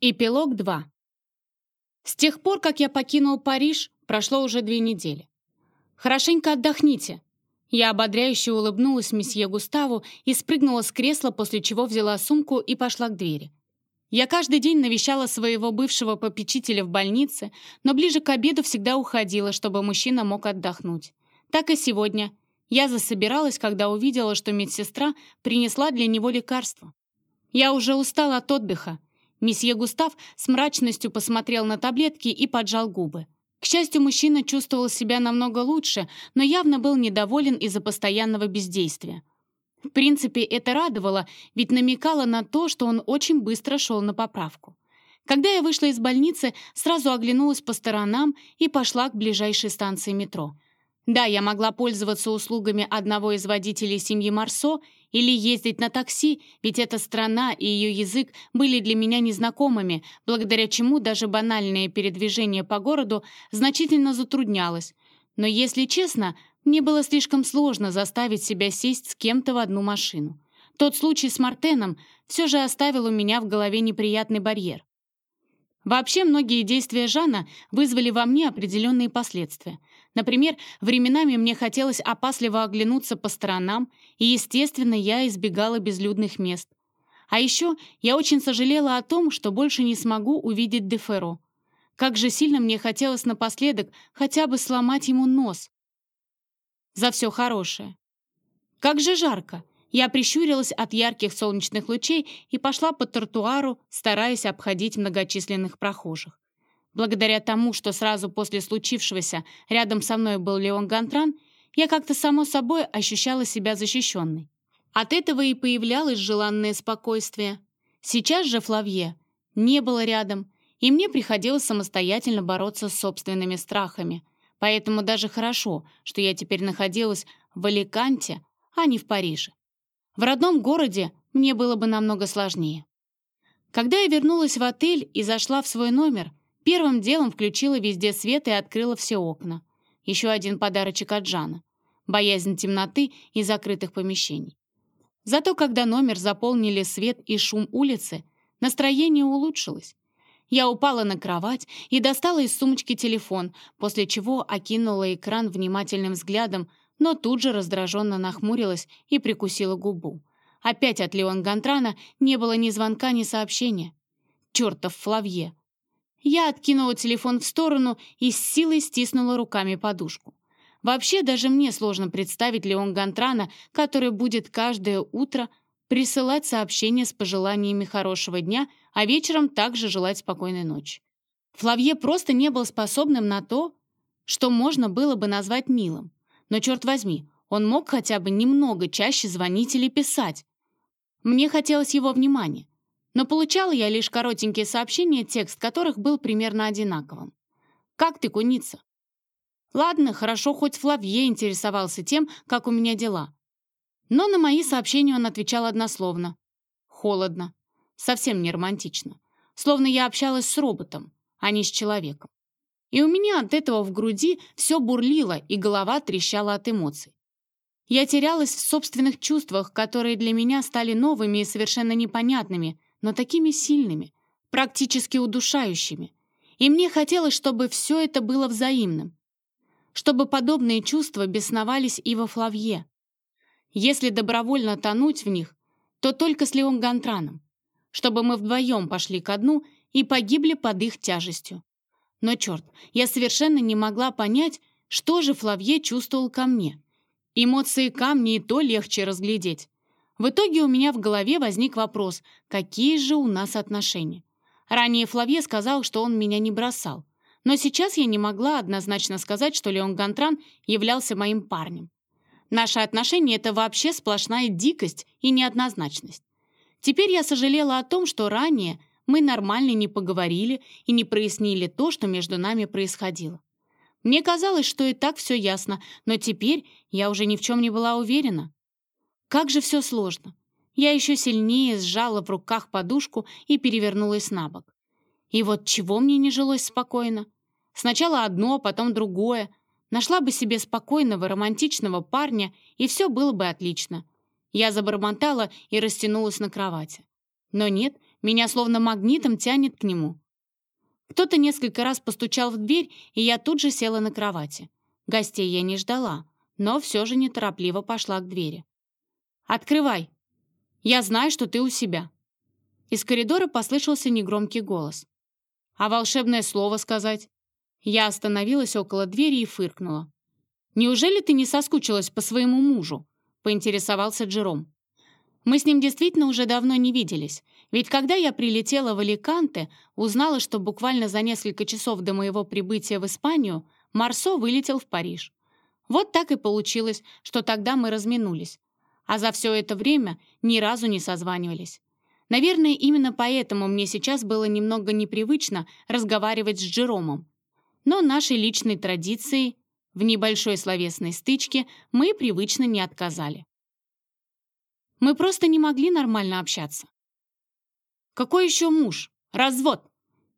Эпилог 2. С тех пор, как я покинул Париж, прошло уже две недели. Хорошенько отдохните. Я ободряюще улыбнулась месье Густаву и спрыгнула с кресла, после чего взяла сумку и пошла к двери. Я каждый день навещала своего бывшего попечителя в больнице, но ближе к обеду всегда уходила, чтобы мужчина мог отдохнуть. Так и сегодня. Я засобиралась, когда увидела, что медсестра принесла для него лекарство. Я уже устала от отдыха, Месье Густав с мрачностью посмотрел на таблетки и поджал губы. К счастью, мужчина чувствовал себя намного лучше, но явно был недоволен из-за постоянного бездействия. В принципе, это радовало, ведь намекало на то, что он очень быстро шел на поправку. Когда я вышла из больницы, сразу оглянулась по сторонам и пошла к ближайшей станции метро — да, я могла пользоваться услугами одного из водителей семьи Марсо или ездить на такси, ведь эта страна и ее язык были для меня незнакомыми, благодаря чему даже банальное передвижение по городу значительно затруднялось. Но, если честно, мне было слишком сложно заставить себя сесть с кем-то в одну машину. Тот случай с Мартеном все же оставил у меня в голове неприятный барьер. Вообще, многие действия Жана вызвали во мне определенные последствия. Например, временами мне хотелось опасливо оглянуться по сторонам, и, естественно, я избегала безлюдных мест. А еще я очень сожалела о том, что больше не смогу увидеть Деферо. Как же сильно мне хотелось напоследок хотя бы сломать ему нос. За все хорошее. Как же жарко. Я прищурилась от ярких солнечных лучей и пошла по тротуару, стараясь обходить многочисленных прохожих. Благодаря тому, что сразу после случившегося рядом со мной был Леон Гантран, я как-то само собой ощущала себя защищенной. От этого и появлялось желанное спокойствие. Сейчас же Флавье не было рядом, и мне приходилось самостоятельно бороться с собственными страхами. Поэтому даже хорошо, что я теперь находилась в Аликанте, а не в Париже. В родном городе мне было бы намного сложнее. Когда я вернулась в отель и зашла в свой номер, первым делом включила везде свет и открыла все окна. Еще один подарочек от Жана. Боязнь темноты и закрытых помещений. Зато когда номер заполнили свет и шум улицы, настроение улучшилось. Я упала на кровать и достала из сумочки телефон, после чего окинула экран внимательным взглядом, но тут же раздраженно нахмурилась и прикусила губу. Опять от Леон Гантрана не было ни звонка, ни сообщения. Чертов Флавье! Я откинула телефон в сторону и с силой стиснула руками подушку. Вообще, даже мне сложно представить Леон Гантрана, который будет каждое утро присылать сообщения с пожеланиями хорошего дня, а вечером также желать спокойной ночи. Флавье просто не был способным на то, что можно было бы назвать милым. Но, черт возьми, он мог хотя бы немного чаще звонить или писать. Мне хотелось его внимания. Но получала я лишь коротенькие сообщения, текст которых был примерно одинаковым. «Как ты, куница?» Ладно, хорошо, хоть Флавье интересовался тем, как у меня дела. Но на мои сообщения он отвечал однословно. Холодно. Совсем не романтично. Словно я общалась с роботом, а не с человеком. И у меня от этого в груди все бурлило, и голова трещала от эмоций. Я терялась в собственных чувствах, которые для меня стали новыми и совершенно непонятными, но такими сильными, практически удушающими. И мне хотелось, чтобы все это было взаимным, чтобы подобные чувства бесновались и во Флавье. Если добровольно тонуть в них, то только с Леон Гантраном, чтобы мы вдвоем пошли ко дну и погибли под их тяжестью. Но черт, я совершенно не могла понять, что же Флавье чувствовал ко мне. Эмоции камни и то легче разглядеть. В итоге у меня в голове возник вопрос, какие же у нас отношения. Ранее Флавье сказал, что он меня не бросал. Но сейчас я не могла однозначно сказать, что Леон Гантран являлся моим парнем. Наши отношения — это вообще сплошная дикость и неоднозначность. Теперь я сожалела о том, что ранее мы нормально не поговорили и не прояснили то, что между нами происходило. Мне казалось, что и так все ясно, но теперь я уже ни в чем не была уверена. Как же все сложно. Я еще сильнее сжала в руках подушку и перевернулась на бок. И вот чего мне не жилось спокойно? Сначала одно, потом другое. Нашла бы себе спокойного, романтичного парня, и все было бы отлично. Я забормотала и растянулась на кровати. Но нет, Меня словно магнитом тянет к нему. Кто-то несколько раз постучал в дверь, и я тут же села на кровати. Гостей я не ждала, но все же неторопливо пошла к двери. «Открывай! Я знаю, что ты у себя!» Из коридора послышался негромкий голос. «А волшебное слово сказать?» Я остановилась около двери и фыркнула. «Неужели ты не соскучилась по своему мужу?» — поинтересовался Джером. Мы с ним действительно уже давно не виделись, ведь когда я прилетела в Аликанте, узнала, что буквально за несколько часов до моего прибытия в Испанию Марсо вылетел в Париж. Вот так и получилось, что тогда мы разминулись. А за все это время ни разу не созванивались. Наверное, именно поэтому мне сейчас было немного непривычно разговаривать с Джеромом. Но нашей личной традиции в небольшой словесной стычке мы привычно не отказали. Мы просто не могли нормально общаться. «Какой еще муж? Развод!»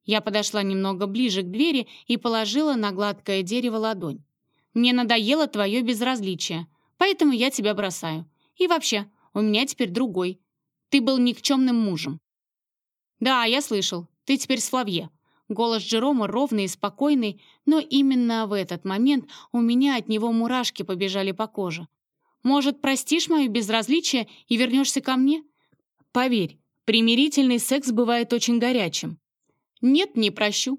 Я подошла немного ближе к двери и положила на гладкое дерево ладонь. «Мне надоело твое безразличие, поэтому я тебя бросаю. И вообще, у меня теперь другой. Ты был никчемным мужем». «Да, я слышал. Ты теперь с Флавье». Голос Джерома ровный и спокойный, но именно в этот момент у меня от него мурашки побежали по коже. Может, простишь мое безразличие и вернешься ко мне? Поверь, примирительный секс бывает очень горячим. Нет, не прощу.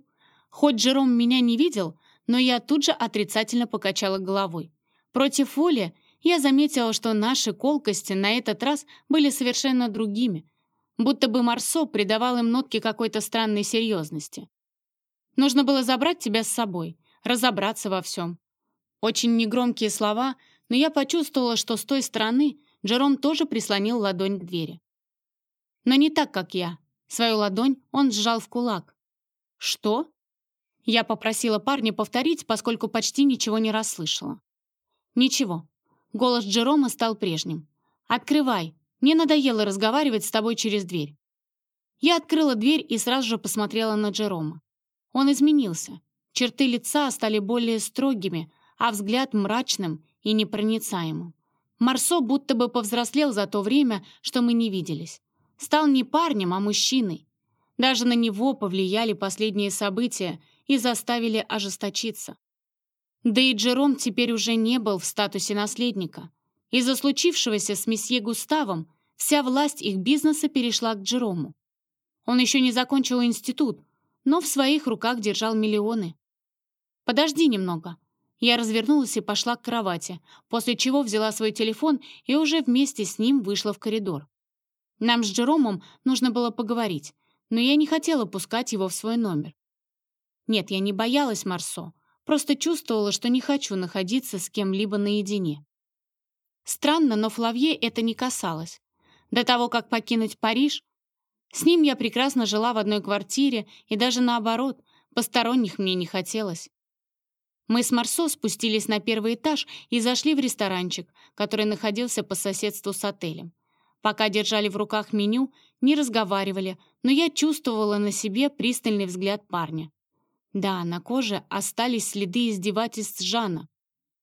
Хоть Джером меня не видел, но я тут же отрицательно покачала головой. Против воли я заметила, что наши колкости на этот раз были совершенно другими, будто бы Марсо придавал им нотки какой-то странной серьезности. Нужно было забрать тебя с собой, разобраться во всем. Очень негромкие слова — но я почувствовала, что с той стороны Джером тоже прислонил ладонь к двери. Но не так, как я. Свою ладонь он сжал в кулак. «Что?» Я попросила парня повторить, поскольку почти ничего не расслышала. «Ничего». Голос Джерома стал прежним. «Открывай. Мне надоело разговаривать с тобой через дверь». Я открыла дверь и сразу же посмотрела на Джерома. Он изменился. Черты лица стали более строгими, а взгляд мрачным и непроницаемым. Марсо будто бы повзрослел за то время, что мы не виделись. Стал не парнем, а мужчиной. Даже на него повлияли последние события и заставили ожесточиться. Да и Джером теперь уже не был в статусе наследника. Из-за случившегося с месье Густавом вся власть их бизнеса перешла к Джерому. Он еще не закончил институт, но в своих руках держал миллионы. «Подожди немного», я развернулась и пошла к кровати, после чего взяла свой телефон и уже вместе с ним вышла в коридор. Нам с Джеромом нужно было поговорить, но я не хотела пускать его в свой номер. Нет, я не боялась Марсо, просто чувствовала, что не хочу находиться с кем-либо наедине. Странно, но Флавье это не касалось. До того, как покинуть Париж, с ним я прекрасно жила в одной квартире, и даже наоборот, посторонних мне не хотелось. Мы с Марсо спустились на первый этаж и зашли в ресторанчик, который находился по соседству с отелем. Пока держали в руках меню, не разговаривали, но я чувствовала на себе пристальный взгляд парня. Да, на коже остались следы издевательств Жана,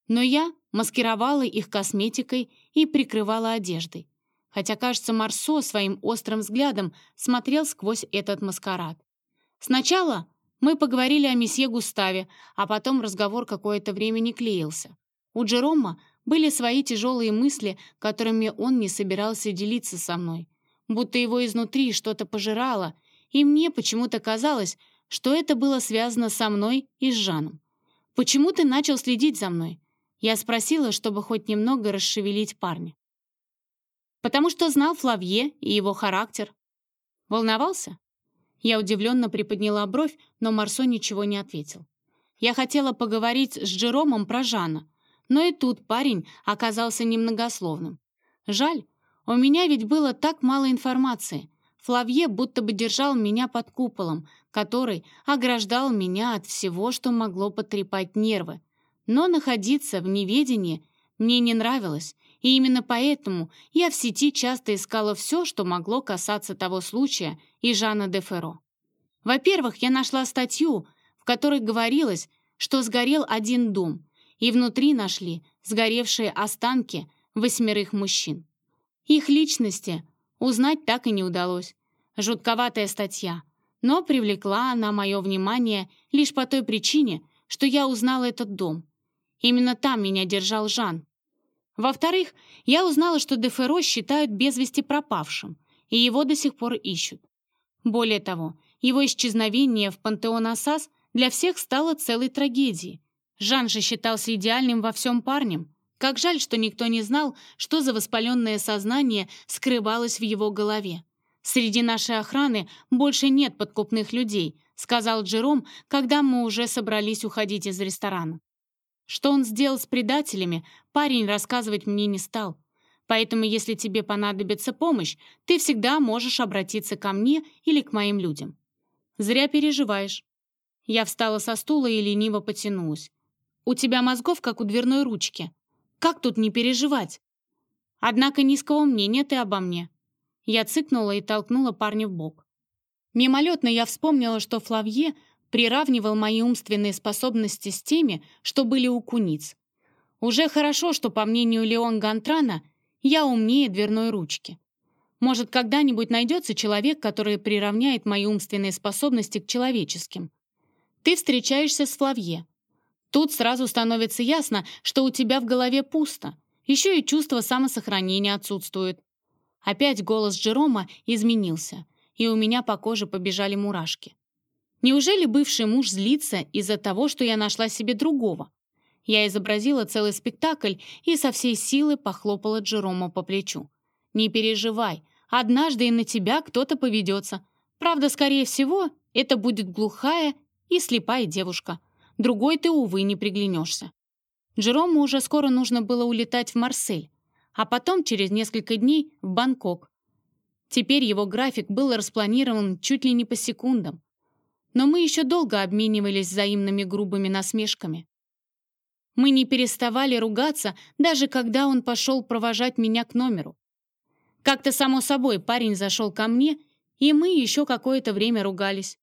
но я маскировала их косметикой и прикрывала одеждой. Хотя, кажется, Марсо своим острым взглядом смотрел сквозь этот маскарад. Сначала мы поговорили о месье Густаве, а потом разговор какое-то время не клеился. У Джерома были свои тяжелые мысли, которыми он не собирался делиться со мной. Будто его изнутри что-то пожирало, и мне почему-то казалось, что это было связано со мной и с Жаном. «Почему ты начал следить за мной?» Я спросила, чтобы хоть немного расшевелить парня. «Потому что знал Флавье и его характер». «Волновался?» Я удивленно приподняла бровь, но Марсо ничего не ответил. Я хотела поговорить с Джеромом про Жана, но и тут парень оказался немногословным. Жаль, у меня ведь было так мало информации. Флавье будто бы держал меня под куполом, который ограждал меня от всего, что могло потрепать нервы. Но находиться в неведении мне не нравилось, и именно поэтому я в сети часто искала все, что могло касаться того случая и Жана де Ферро. Во-первых, я нашла статью, в которой говорилось, что сгорел один дом, и внутри нашли сгоревшие останки восьмерых мужчин. Их личности узнать так и не удалось. Жутковатая статья. Но привлекла она мое внимание лишь по той причине, что я узнала этот дом. Именно там меня держал Жан. Во-вторых, я узнала, что Деферо считают без вести пропавшим, и его до сих пор ищут. Более того, его исчезновение в пантеон Асас для всех стало целой трагедией. Жан же считался идеальным во всем парнем. Как жаль, что никто не знал, что за воспаленное сознание скрывалось в его голове. «Среди нашей охраны больше нет подкупных людей», сказал Джером, когда мы уже собрались уходить из ресторана. Что он сделал с предателями, парень рассказывать мне не стал. Поэтому, если тебе понадобится помощь, ты всегда можешь обратиться ко мне или к моим людям. Зря переживаешь. Я встала со стула и лениво потянулась. У тебя мозгов, как у дверной ручки. Как тут не переживать? Однако низкого мнения ты обо мне. Я цыкнула и толкнула парня в бок. Мимолетно я вспомнила, что Флавье приравнивал мои умственные способности с теми, что были у куниц. Уже хорошо, что, по мнению Леон Гантрана, я умнее дверной ручки. Может, когда-нибудь найдется человек, который приравняет мои умственные способности к человеческим. Ты встречаешься с Флавье. Тут сразу становится ясно, что у тебя в голове пусто. Еще и чувство самосохранения отсутствует. Опять голос Джерома изменился, и у меня по коже побежали мурашки. Неужели бывший муж злится из-за того, что я нашла себе другого? Я изобразила целый спектакль и со всей силы похлопала Джерома по плечу. «Не переживай, однажды и на тебя кто-то поведется. Правда, скорее всего, это будет глухая и слепая девушка. Другой ты, увы, не приглянешься». Джерому уже скоро нужно было улетать в Марсель, а потом через несколько дней в Бангкок. Теперь его график был распланирован чуть ли не по секундам но мы еще долго обменивались взаимными грубыми насмешками. Мы не переставали ругаться, даже когда он пошел провожать меня к номеру. Как-то само собой парень зашел ко мне, и мы еще какое-то время ругались.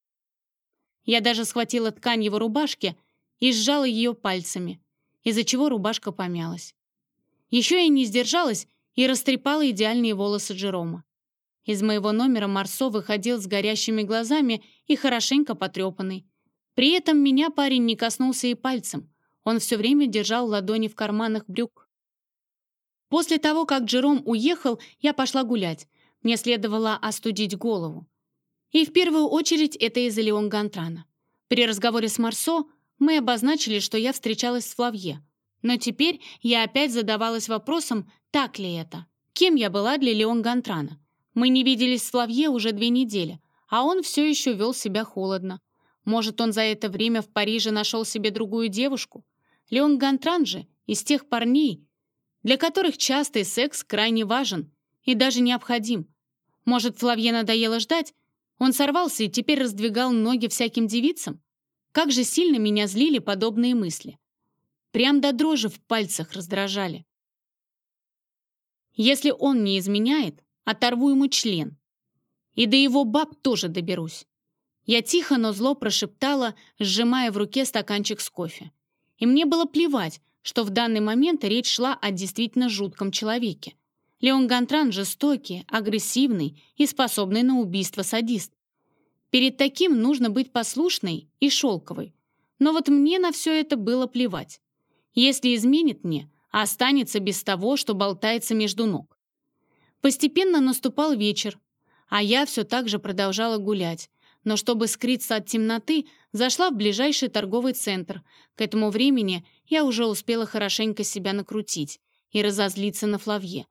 Я даже схватила ткань его рубашки и сжала ее пальцами, из-за чего рубашка помялась. Еще я не сдержалась и растрепала идеальные волосы Джерома. Из моего номера Марсо выходил с горящими глазами и хорошенько потрепанный. При этом меня парень не коснулся и пальцем. Он все время держал ладони в карманах брюк. После того, как Джером уехал, я пошла гулять. Мне следовало остудить голову. И в первую очередь это из-за Леон Гантрана. При разговоре с Марсо мы обозначили, что я встречалась с Флавье. Но теперь я опять задавалась вопросом, так ли это? Кем я была для Леон Гантрана? Мы не виделись с Флавье уже две недели, а он все еще вел себя холодно. Может, он за это время в Париже нашел себе другую девушку? Леон Гантран же из тех парней, для которых частый секс крайне важен и даже необходим. Может, Флавье надоело ждать? Он сорвался и теперь раздвигал ноги всяким девицам? Как же сильно меня злили подобные мысли. Прям до дрожи в пальцах раздражали. Если он не изменяет, Оторву ему член. И до его баб тоже доберусь. Я тихо, но зло прошептала, сжимая в руке стаканчик с кофе. И мне было плевать, что в данный момент речь шла о действительно жутком человеке. Леон Гантран жестокий, агрессивный и способный на убийство садист. Перед таким нужно быть послушной и шелковой. Но вот мне на все это было плевать. Если изменит мне, останется без того, что болтается между ног. Постепенно наступал вечер, а я все так же продолжала гулять. Но чтобы скрыться от темноты, зашла в ближайший торговый центр. К этому времени я уже успела хорошенько себя накрутить и разозлиться на Флавье.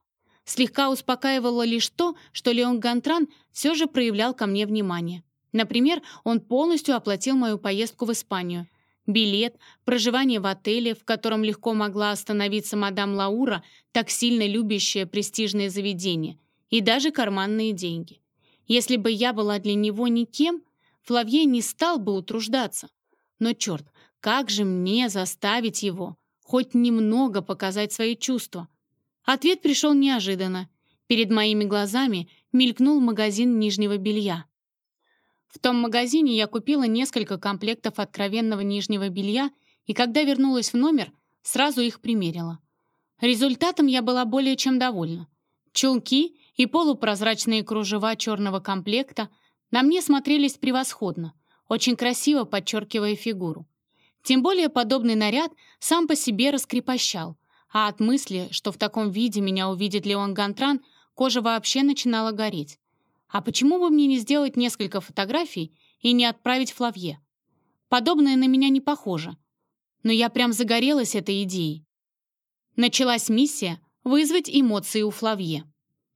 Слегка успокаивало лишь то, что Леон Гантран все же проявлял ко мне внимание. Например, он полностью оплатил мою поездку в Испанию. Билет, проживание в отеле, в котором легко могла остановиться мадам Лаура, так сильно любящая престижные заведения, и даже карманные деньги. Если бы я была для него никем, Флавье не стал бы утруждаться. Но черт, как же мне заставить его хоть немного показать свои чувства? Ответ пришел неожиданно. Перед моими глазами мелькнул магазин нижнего белья. В том магазине я купила несколько комплектов откровенного нижнего белья и когда вернулась в номер, сразу их примерила. Результатом я была более чем довольна. Чулки и полупрозрачные кружева черного комплекта на мне смотрелись превосходно, очень красиво подчеркивая фигуру. Тем более подобный наряд сам по себе раскрепощал, а от мысли, что в таком виде меня увидит Леон Гантран, кожа вообще начинала гореть. А почему бы мне не сделать несколько фотографий и не отправить Флавье? Подобное на меня не похоже. Но я прям загорелась этой идеей. Началась миссия вызвать эмоции у Флавье.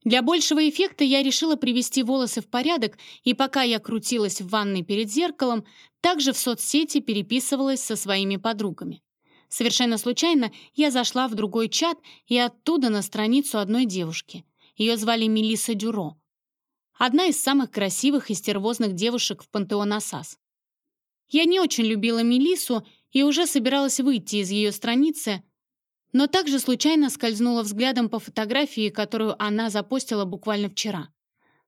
Для большего эффекта я решила привести волосы в порядок, и пока я крутилась в ванной перед зеркалом, также в соцсети переписывалась со своими подругами. Совершенно случайно я зашла в другой чат и оттуда на страницу одной девушки. Ее звали Мелисса Дюро. Одна из самых красивых и стервозных девушек в Пантеон Асас. Я не очень любила Мелиссу и уже собиралась выйти из ее страницы, но также случайно скользнула взглядом по фотографии, которую она запостила буквально вчера.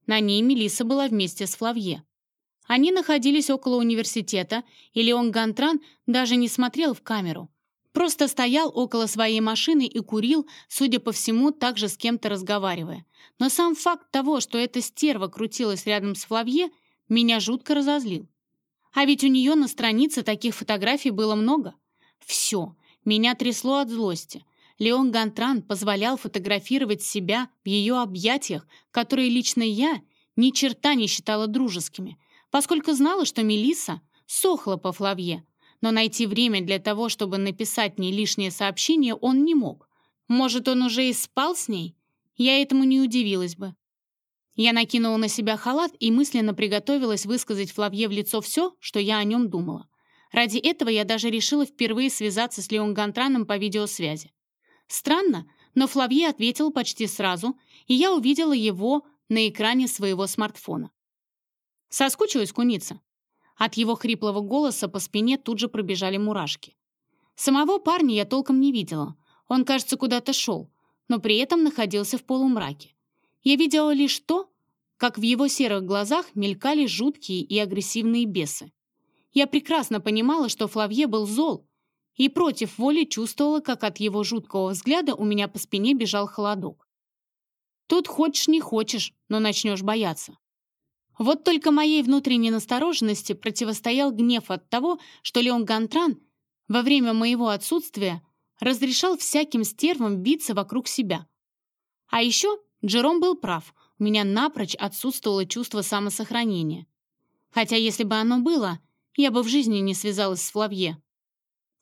На ней Мелисса была вместе с Флавье. Они находились около университета, и Леон Гантран даже не смотрел в камеру. Просто стоял около своей машины и курил, судя по всему, также с кем-то разговаривая. Но сам факт того, что эта стерва крутилась рядом с Флавье, меня жутко разозлил. А ведь у нее на странице таких фотографий было много. Все, меня трясло от злости. Леон Гантран позволял фотографировать себя в ее объятиях, которые лично я ни черта не считала дружескими, поскольку знала, что Мелиса сохла по Флавье, но найти время для того, чтобы написать мне лишнее сообщение, он не мог. Может, он уже и спал с ней? Я этому не удивилась бы. Я накинула на себя халат и мысленно приготовилась высказать Флавье в лицо все, что я о нем думала. Ради этого я даже решила впервые связаться с Леон Гантраном по видеосвязи. Странно, но Флавье ответил почти сразу, и я увидела его на экране своего смартфона. Соскучилась куница. От его хриплого голоса по спине тут же пробежали мурашки. Самого парня я толком не видела. Он, кажется, куда-то шел, но при этом находился в полумраке. Я видела лишь то, как в его серых глазах мелькали жуткие и агрессивные бесы. Я прекрасно понимала, что Флавье был зол, и против воли чувствовала, как от его жуткого взгляда у меня по спине бежал холодок. Тут хочешь не хочешь, но начнешь бояться. Вот только моей внутренней настороженности противостоял гнев от того, что Леон Гантран во время моего отсутствия разрешал всяким стервам биться вокруг себя. А еще Джером был прав, у меня напрочь отсутствовало чувство самосохранения. Хотя если бы оно было, я бы в жизни не связалась с Флавье.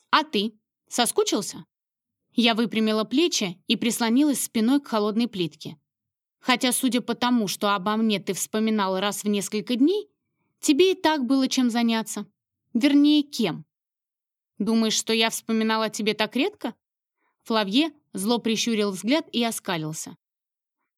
А ты? Соскучился? Я выпрямила плечи и прислонилась спиной к холодной плитке. Хотя, судя по тому, что обо мне ты вспоминал раз в несколько дней, тебе и так было чем заняться. Вернее, кем. Думаешь, что я вспоминала о тебе так редко? Флавье зло прищурил взгляд и оскалился.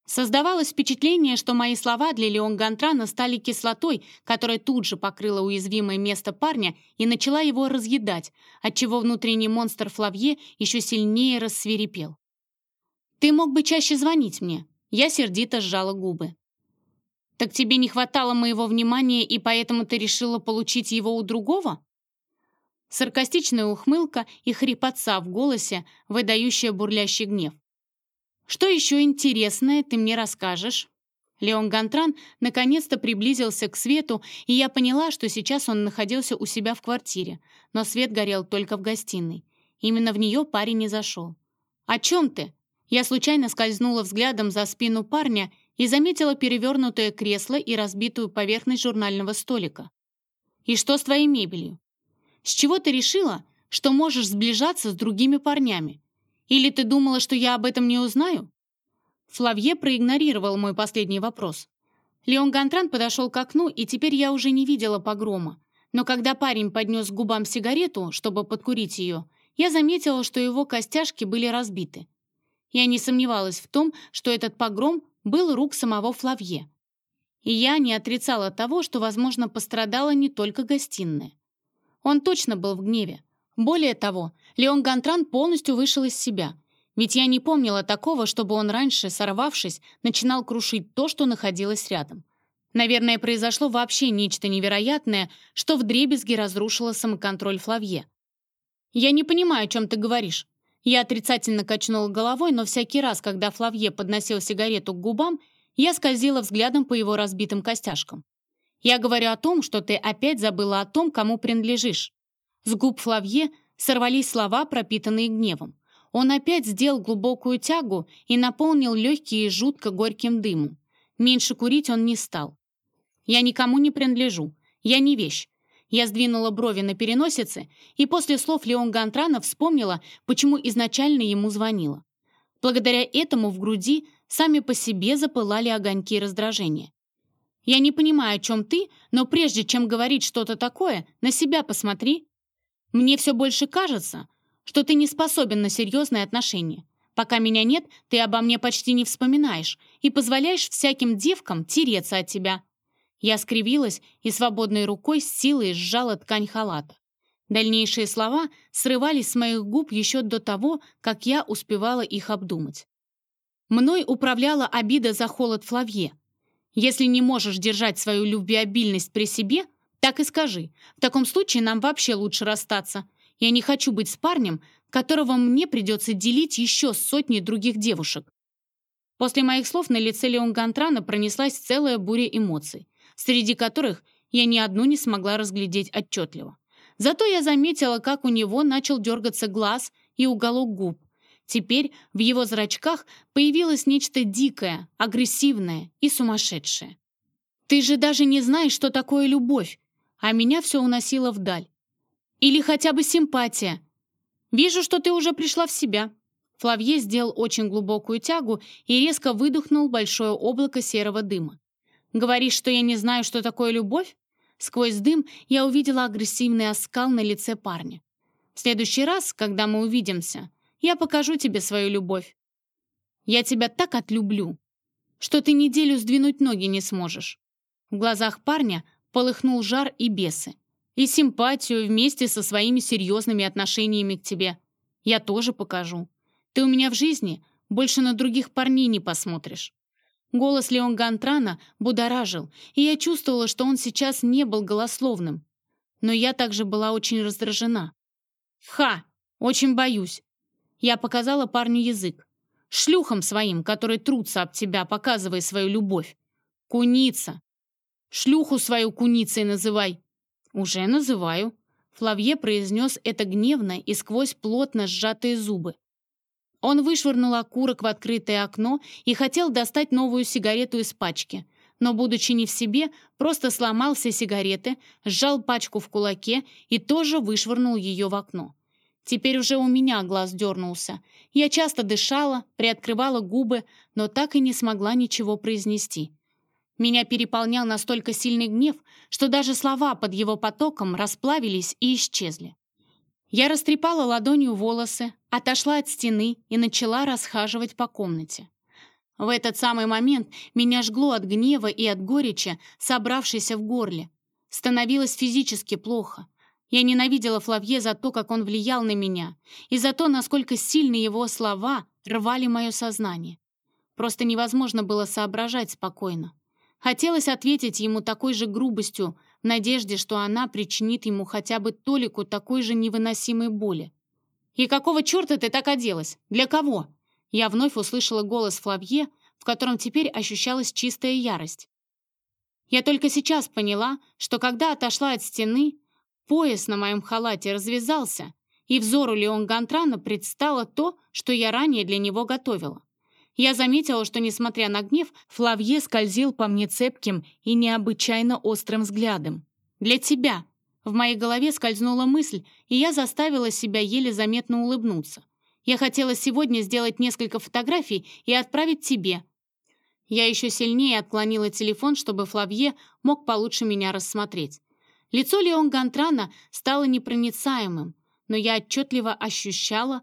Создавалось впечатление, что мои слова для Леон Гантрана стали кислотой, которая тут же покрыла уязвимое место парня и начала его разъедать, отчего внутренний монстр Флавье еще сильнее рассверепел. «Ты мог бы чаще звонить мне». Я сердито сжала губы. «Так тебе не хватало моего внимания, и поэтому ты решила получить его у другого?» Саркастичная ухмылка и хрипотца в голосе, выдающая бурлящий гнев. Что еще интересное ты мне расскажешь?» Леон Гантран наконец-то приблизился к свету, и я поняла, что сейчас он находился у себя в квартире, но свет горел только в гостиной. Именно в нее парень не зашел. «О чем ты?» Я случайно скользнула взглядом за спину парня и заметила перевернутое кресло и разбитую поверхность журнального столика. «И что с твоей мебелью? С чего ты решила, что можешь сближаться с другими парнями? Или ты думала, что я об этом не узнаю?» Флавье проигнорировал мой последний вопрос. Леон Гантран подошел к окну, и теперь я уже не видела погрома. Но когда парень поднес к губам сигарету, чтобы подкурить ее, я заметила, что его костяшки были разбиты. Я не сомневалась в том, что этот погром был рук самого Флавье. И я не отрицала того, что, возможно, пострадала не только гостиная. Он точно был в гневе. Более того, Леон Гантран полностью вышел из себя. Ведь я не помнила такого, чтобы он раньше, сорвавшись, начинал крушить то, что находилось рядом. Наверное, произошло вообще нечто невероятное, что вдребезги разрушило самоконтроль Флавье. «Я не понимаю, о чем ты говоришь». Я отрицательно качнула головой, но всякий раз, когда Флавье подносил сигарету к губам, Я скользила взглядом по его разбитым костяшкам. «Я говорю о том, что ты опять забыла о том, кому принадлежишь». С губ Флавье сорвались слова, пропитанные гневом. Он опять сделал глубокую тягу и наполнил легкие жутко горьким дымом. Меньше курить он не стал. «Я никому не принадлежу. Я не вещь. Я сдвинула брови на переносице и после слов Леон Гантрана вспомнила, почему изначально ему звонила. Благодаря этому в груди сами по себе запылали огоньки раздражения. «Я не понимаю, о чем ты, но прежде чем говорить что-то такое, на себя посмотри. Мне все больше кажется, что ты не способен на серьезные отношения. Пока меня нет, ты обо мне почти не вспоминаешь и позволяешь всяким девкам тереться от тебя. Я скривилась и свободной рукой с силой сжала ткань халата. Дальнейшие слова срывались с моих губ еще до того, как я успевала их обдумать. Мной управляла обида за холод Флавье. Если не можешь держать свою любвеобильность при себе, так и скажи. В таком случае нам вообще лучше расстаться. Я не хочу быть с парнем, которого мне придется делить еще с сотней других девушек. После моих слов на лице Леон Гантрана пронеслась целая буря эмоций среди которых я ни одну не смогла разглядеть отчетливо. Зато я заметила, как у него начал дергаться глаз и уголок губ. Теперь в его зрачках появилось нечто дикое, агрессивное и сумасшедшее. «Ты же даже не знаешь, что такое любовь!» А меня все уносило вдаль. «Или хотя бы симпатия!» «Вижу, что ты уже пришла в себя!» Флавье сделал очень глубокую тягу и резко выдохнул большое облако серого дыма. Говоришь, что я не знаю, что такое любовь? Сквозь дым я увидела агрессивный оскал на лице парня. В следующий раз, когда мы увидимся, я покажу тебе свою любовь. Я тебя так отлюблю, что ты неделю сдвинуть ноги не сможешь. В глазах парня полыхнул жар и бесы. И симпатию вместе со своими серьезными отношениями к тебе. Я тоже покажу. Ты у меня в жизни больше на других парней не посмотришь. Голос Леон Гантрана будоражил, и я чувствовала, что он сейчас не был голословным. Но я также была очень раздражена. «Ха! Очень боюсь!» Я показала парню язык. «Шлюхам своим, которые трутся об тебя, показывай свою любовь. Куница! Шлюху свою куницей называй!» «Уже называю!» Флавье произнес это гневно и сквозь плотно сжатые зубы. Он вышвырнул окурок в открытое окно и хотел достать новую сигарету из пачки. Но, будучи не в себе, просто сломал все сигареты, сжал пачку в кулаке и тоже вышвырнул ее в окно. Теперь уже у меня глаз дернулся. Я часто дышала, приоткрывала губы, но так и не смогла ничего произнести. Меня переполнял настолько сильный гнев, что даже слова под его потоком расплавились и исчезли. Я растрепала ладонью волосы, отошла от стены и начала расхаживать по комнате. В этот самый момент меня жгло от гнева и от горечи, собравшейся в горле. Становилось физически плохо. Я ненавидела Флавье за то, как он влиял на меня, и за то, насколько сильно его слова рвали мое сознание. Просто невозможно было соображать спокойно. Хотелось ответить ему такой же грубостью, надежде, что она причинит ему хотя бы толику такой же невыносимой боли. «И какого черта ты так оделась? Для кого?» Я вновь услышала голос Флавье, в котором теперь ощущалась чистая ярость. Я только сейчас поняла, что когда отошла от стены, пояс на моем халате развязался, и взору Леон Гантрана предстало то, что я ранее для него готовила. Я заметила, что, несмотря на гнев, Флавье скользил по мне цепким и необычайно острым взглядом. «Для тебя!» В моей голове скользнула мысль, и я заставила себя еле заметно улыбнуться. Я хотела сегодня сделать несколько фотографий и отправить тебе. Я еще сильнее отклонила телефон, чтобы Флавье мог получше меня рассмотреть. Лицо Леон Гантрана стало непроницаемым, но я отчетливо ощущала,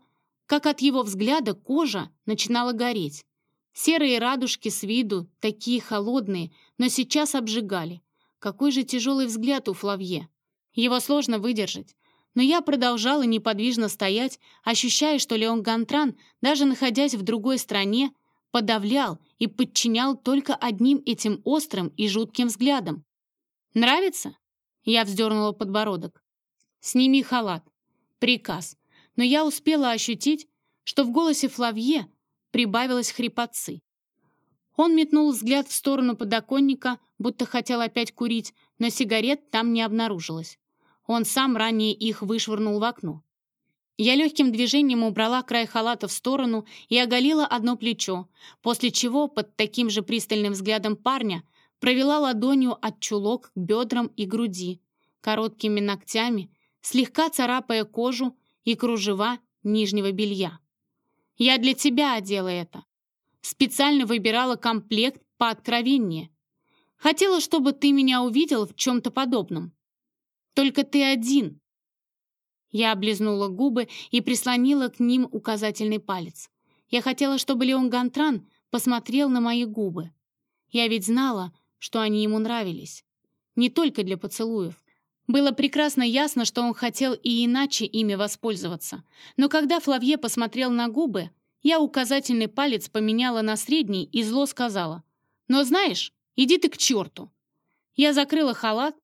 как от его взгляда кожа начинала гореть. Серые радужки с виду, такие холодные, но сейчас обжигали. Какой же тяжелый взгляд у Флавье. Его сложно выдержать. Но я продолжала неподвижно стоять, ощущая, что Леон Гантран, даже находясь в другой стране, подавлял и подчинял только одним этим острым и жутким взглядом. «Нравится?» Я вздернула подбородок. «Сними халат». Приказ но я успела ощутить, что в голосе Флавье прибавилось хрипотцы. Он метнул взгляд в сторону подоконника, будто хотел опять курить, но сигарет там не обнаружилось. Он сам ранее их вышвырнул в окно. Я легким движением убрала край халата в сторону и оголила одно плечо, после чего под таким же пристальным взглядом парня провела ладонью от чулок к бедрам и груди, короткими ногтями, слегка царапая кожу и кружева нижнего белья. «Я для тебя одела это. Специально выбирала комплект пооткровеннее. Хотела, чтобы ты меня увидел в чем-то подобном. Только ты один, я облизнула губы и прислонила к ним указательный палец. Я хотела, чтобы Леон Гантран посмотрел на мои губы. Я ведь знала, что они ему нравились. Не только для поцелуев. Было прекрасно ясно, что он хотел и иначе ими воспользоваться. Но когда Флавье посмотрел на губы, я указательный палец поменяла на средний и зло сказала. «Но знаешь, иди ты к черту!» Я закрыла халат.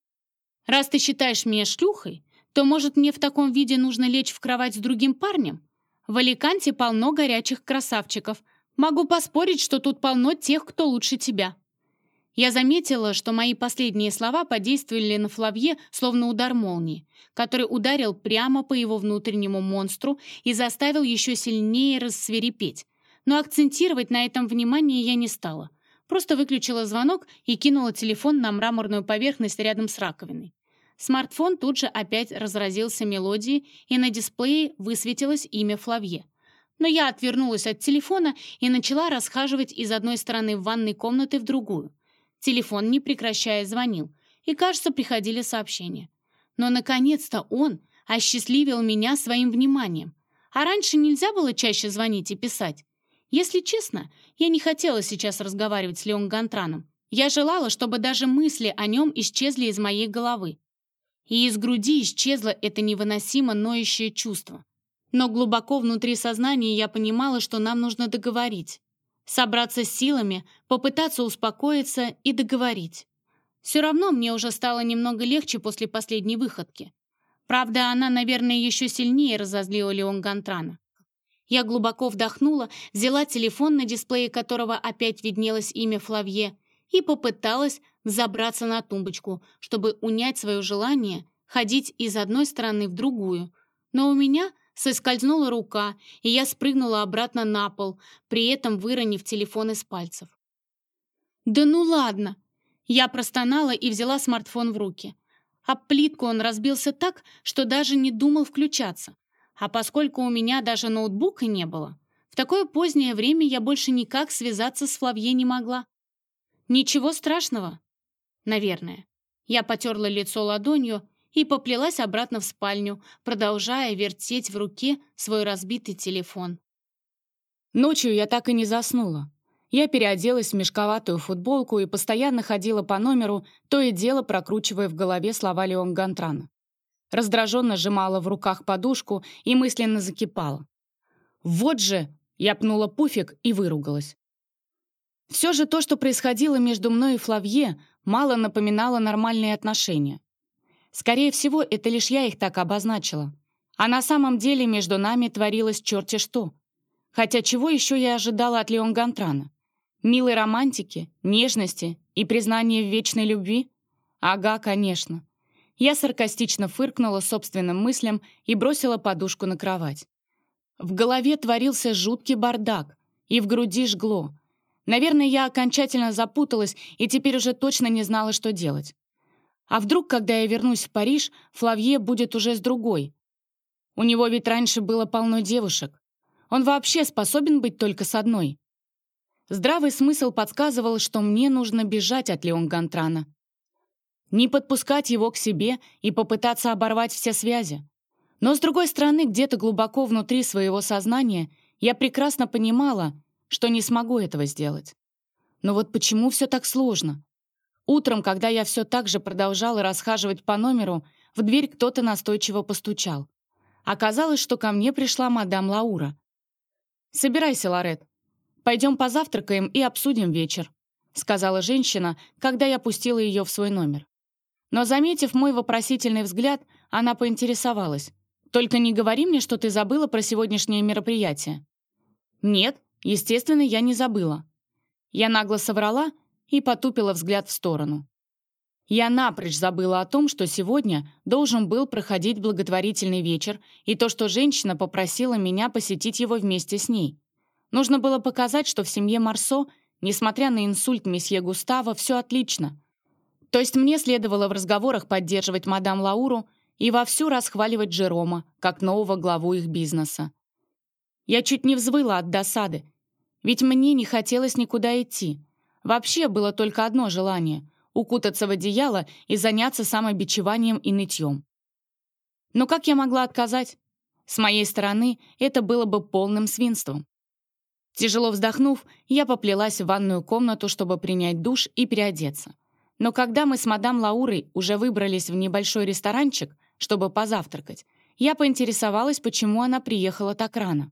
«Раз ты считаешь меня шлюхой, то, может, мне в таком виде нужно лечь в кровать с другим парнем? В Аликанте полно горячих красавчиков. Могу поспорить, что тут полно тех, кто лучше тебя». Я заметила, что мои последние слова подействовали на Флавье, словно удар молнии, который ударил прямо по его внутреннему монстру и заставил еще сильнее рассверепеть. Но акцентировать на этом внимание я не стала. Просто выключила звонок и кинула телефон на мраморную поверхность рядом с раковиной. Смартфон тут же опять разразился мелодией, и на дисплее высветилось имя Флавье. Но я отвернулась от телефона и начала расхаживать из одной стороны ванной комнаты в другую. Телефон, не прекращая, звонил, и, кажется, приходили сообщения. Но, наконец-то, он осчастливил меня своим вниманием. А раньше нельзя было чаще звонить и писать. Если честно, я не хотела сейчас разговаривать с Леон Гантраном. Я желала, чтобы даже мысли о нем исчезли из моей головы и из груди исчезло это невыносимо ноющее чувство. Но глубоко внутри сознания я понимала, что нам нужно договорить. Собраться с силами, попытаться успокоиться и договорить. Все равно мне уже стало немного легче после последней выходки. Правда, она, наверное, еще сильнее разозлила Леон Гантрана. Я глубоко вдохнула, взяла телефон, на дисплее которого опять виднелось имя Флавье, и попыталась забраться на тумбочку, чтобы унять свое желание ходить из одной стороны в другую. Но у меня соскользнула рука, и я спрыгнула обратно на пол, при этом выронив телефон из пальцев. «Да ну ладно!» Я простонала и взяла смартфон в руки. Об плитку он разбился так, что даже не думал включаться. А поскольку у меня даже ноутбука не было, в такое позднее время я больше никак связаться с Флавье не могла. Ничего страшного. Наверное. Я потерла лицо ладонью и поплелась обратно в спальню, продолжая вертеть в руке свой разбитый телефон. Ночью я так и не заснула. Я переоделась в мешковатую футболку и постоянно ходила по номеру, то и дело прокручивая в голове слова Леон Гантрана. Раздраженно сжимала в руках подушку и мысленно закипала. «Вот же!» — я пнула пуфик и выругалась. Все же то, что происходило между мной и Флавье, мало напоминало нормальные отношения. Скорее всего, это лишь я их так обозначила. А на самом деле между нами творилось черти что. Хотя чего еще я ожидала от Леон Гантрана? Милой романтики, нежности и признания в вечной любви? Ага, конечно. Я саркастично фыркнула собственным мыслям и бросила подушку на кровать. В голове творился жуткий бардак, и в груди жгло — Наверное, я окончательно запуталась и теперь уже точно не знала, что делать. А вдруг, когда я вернусь в Париж, Флавье будет уже с другой? У него ведь раньше было полно девушек. Он вообще способен быть только с одной. Здравый смысл подсказывал, что мне нужно бежать от Леон Гантрана. Не подпускать его к себе и попытаться оборвать все связи. Но, с другой стороны, где-то глубоко внутри своего сознания я прекрасно понимала, что не смогу этого сделать. Но вот почему все так сложно? Утром, когда я все так же продолжала расхаживать по номеру, в дверь кто-то настойчиво постучал. Оказалось, что ко мне пришла мадам Лаура. «Собирайся, Лорет. Пойдем позавтракаем и обсудим вечер», сказала женщина, когда я пустила ее в свой номер. Но, заметив мой вопросительный взгляд, она поинтересовалась. «Только не говори мне, что ты забыла про сегодняшнее мероприятие». «Нет, Естественно, я не забыла. Я нагло соврала и потупила взгляд в сторону. Я напрочь забыла о том, что сегодня должен был проходить благотворительный вечер, и то, что женщина попросила меня посетить его вместе с ней. Нужно было показать, что в семье Марсо, несмотря на инсульт месье Густава, все отлично. То есть мне следовало в разговорах поддерживать мадам Лауру и вовсю расхваливать Джерома, как нового главу их бизнеса. Я чуть не взвыла от досады, ведь мне не хотелось никуда идти. Вообще было только одно желание — укутаться в одеяло и заняться самобичеванием и нытьем. Но как я могла отказать? С моей стороны это было бы полным свинством. Тяжело вздохнув, я поплелась в ванную комнату, чтобы принять душ и переодеться. Но когда мы с мадам Лаурой уже выбрались в небольшой ресторанчик, чтобы позавтракать, я поинтересовалась, почему она приехала так рано.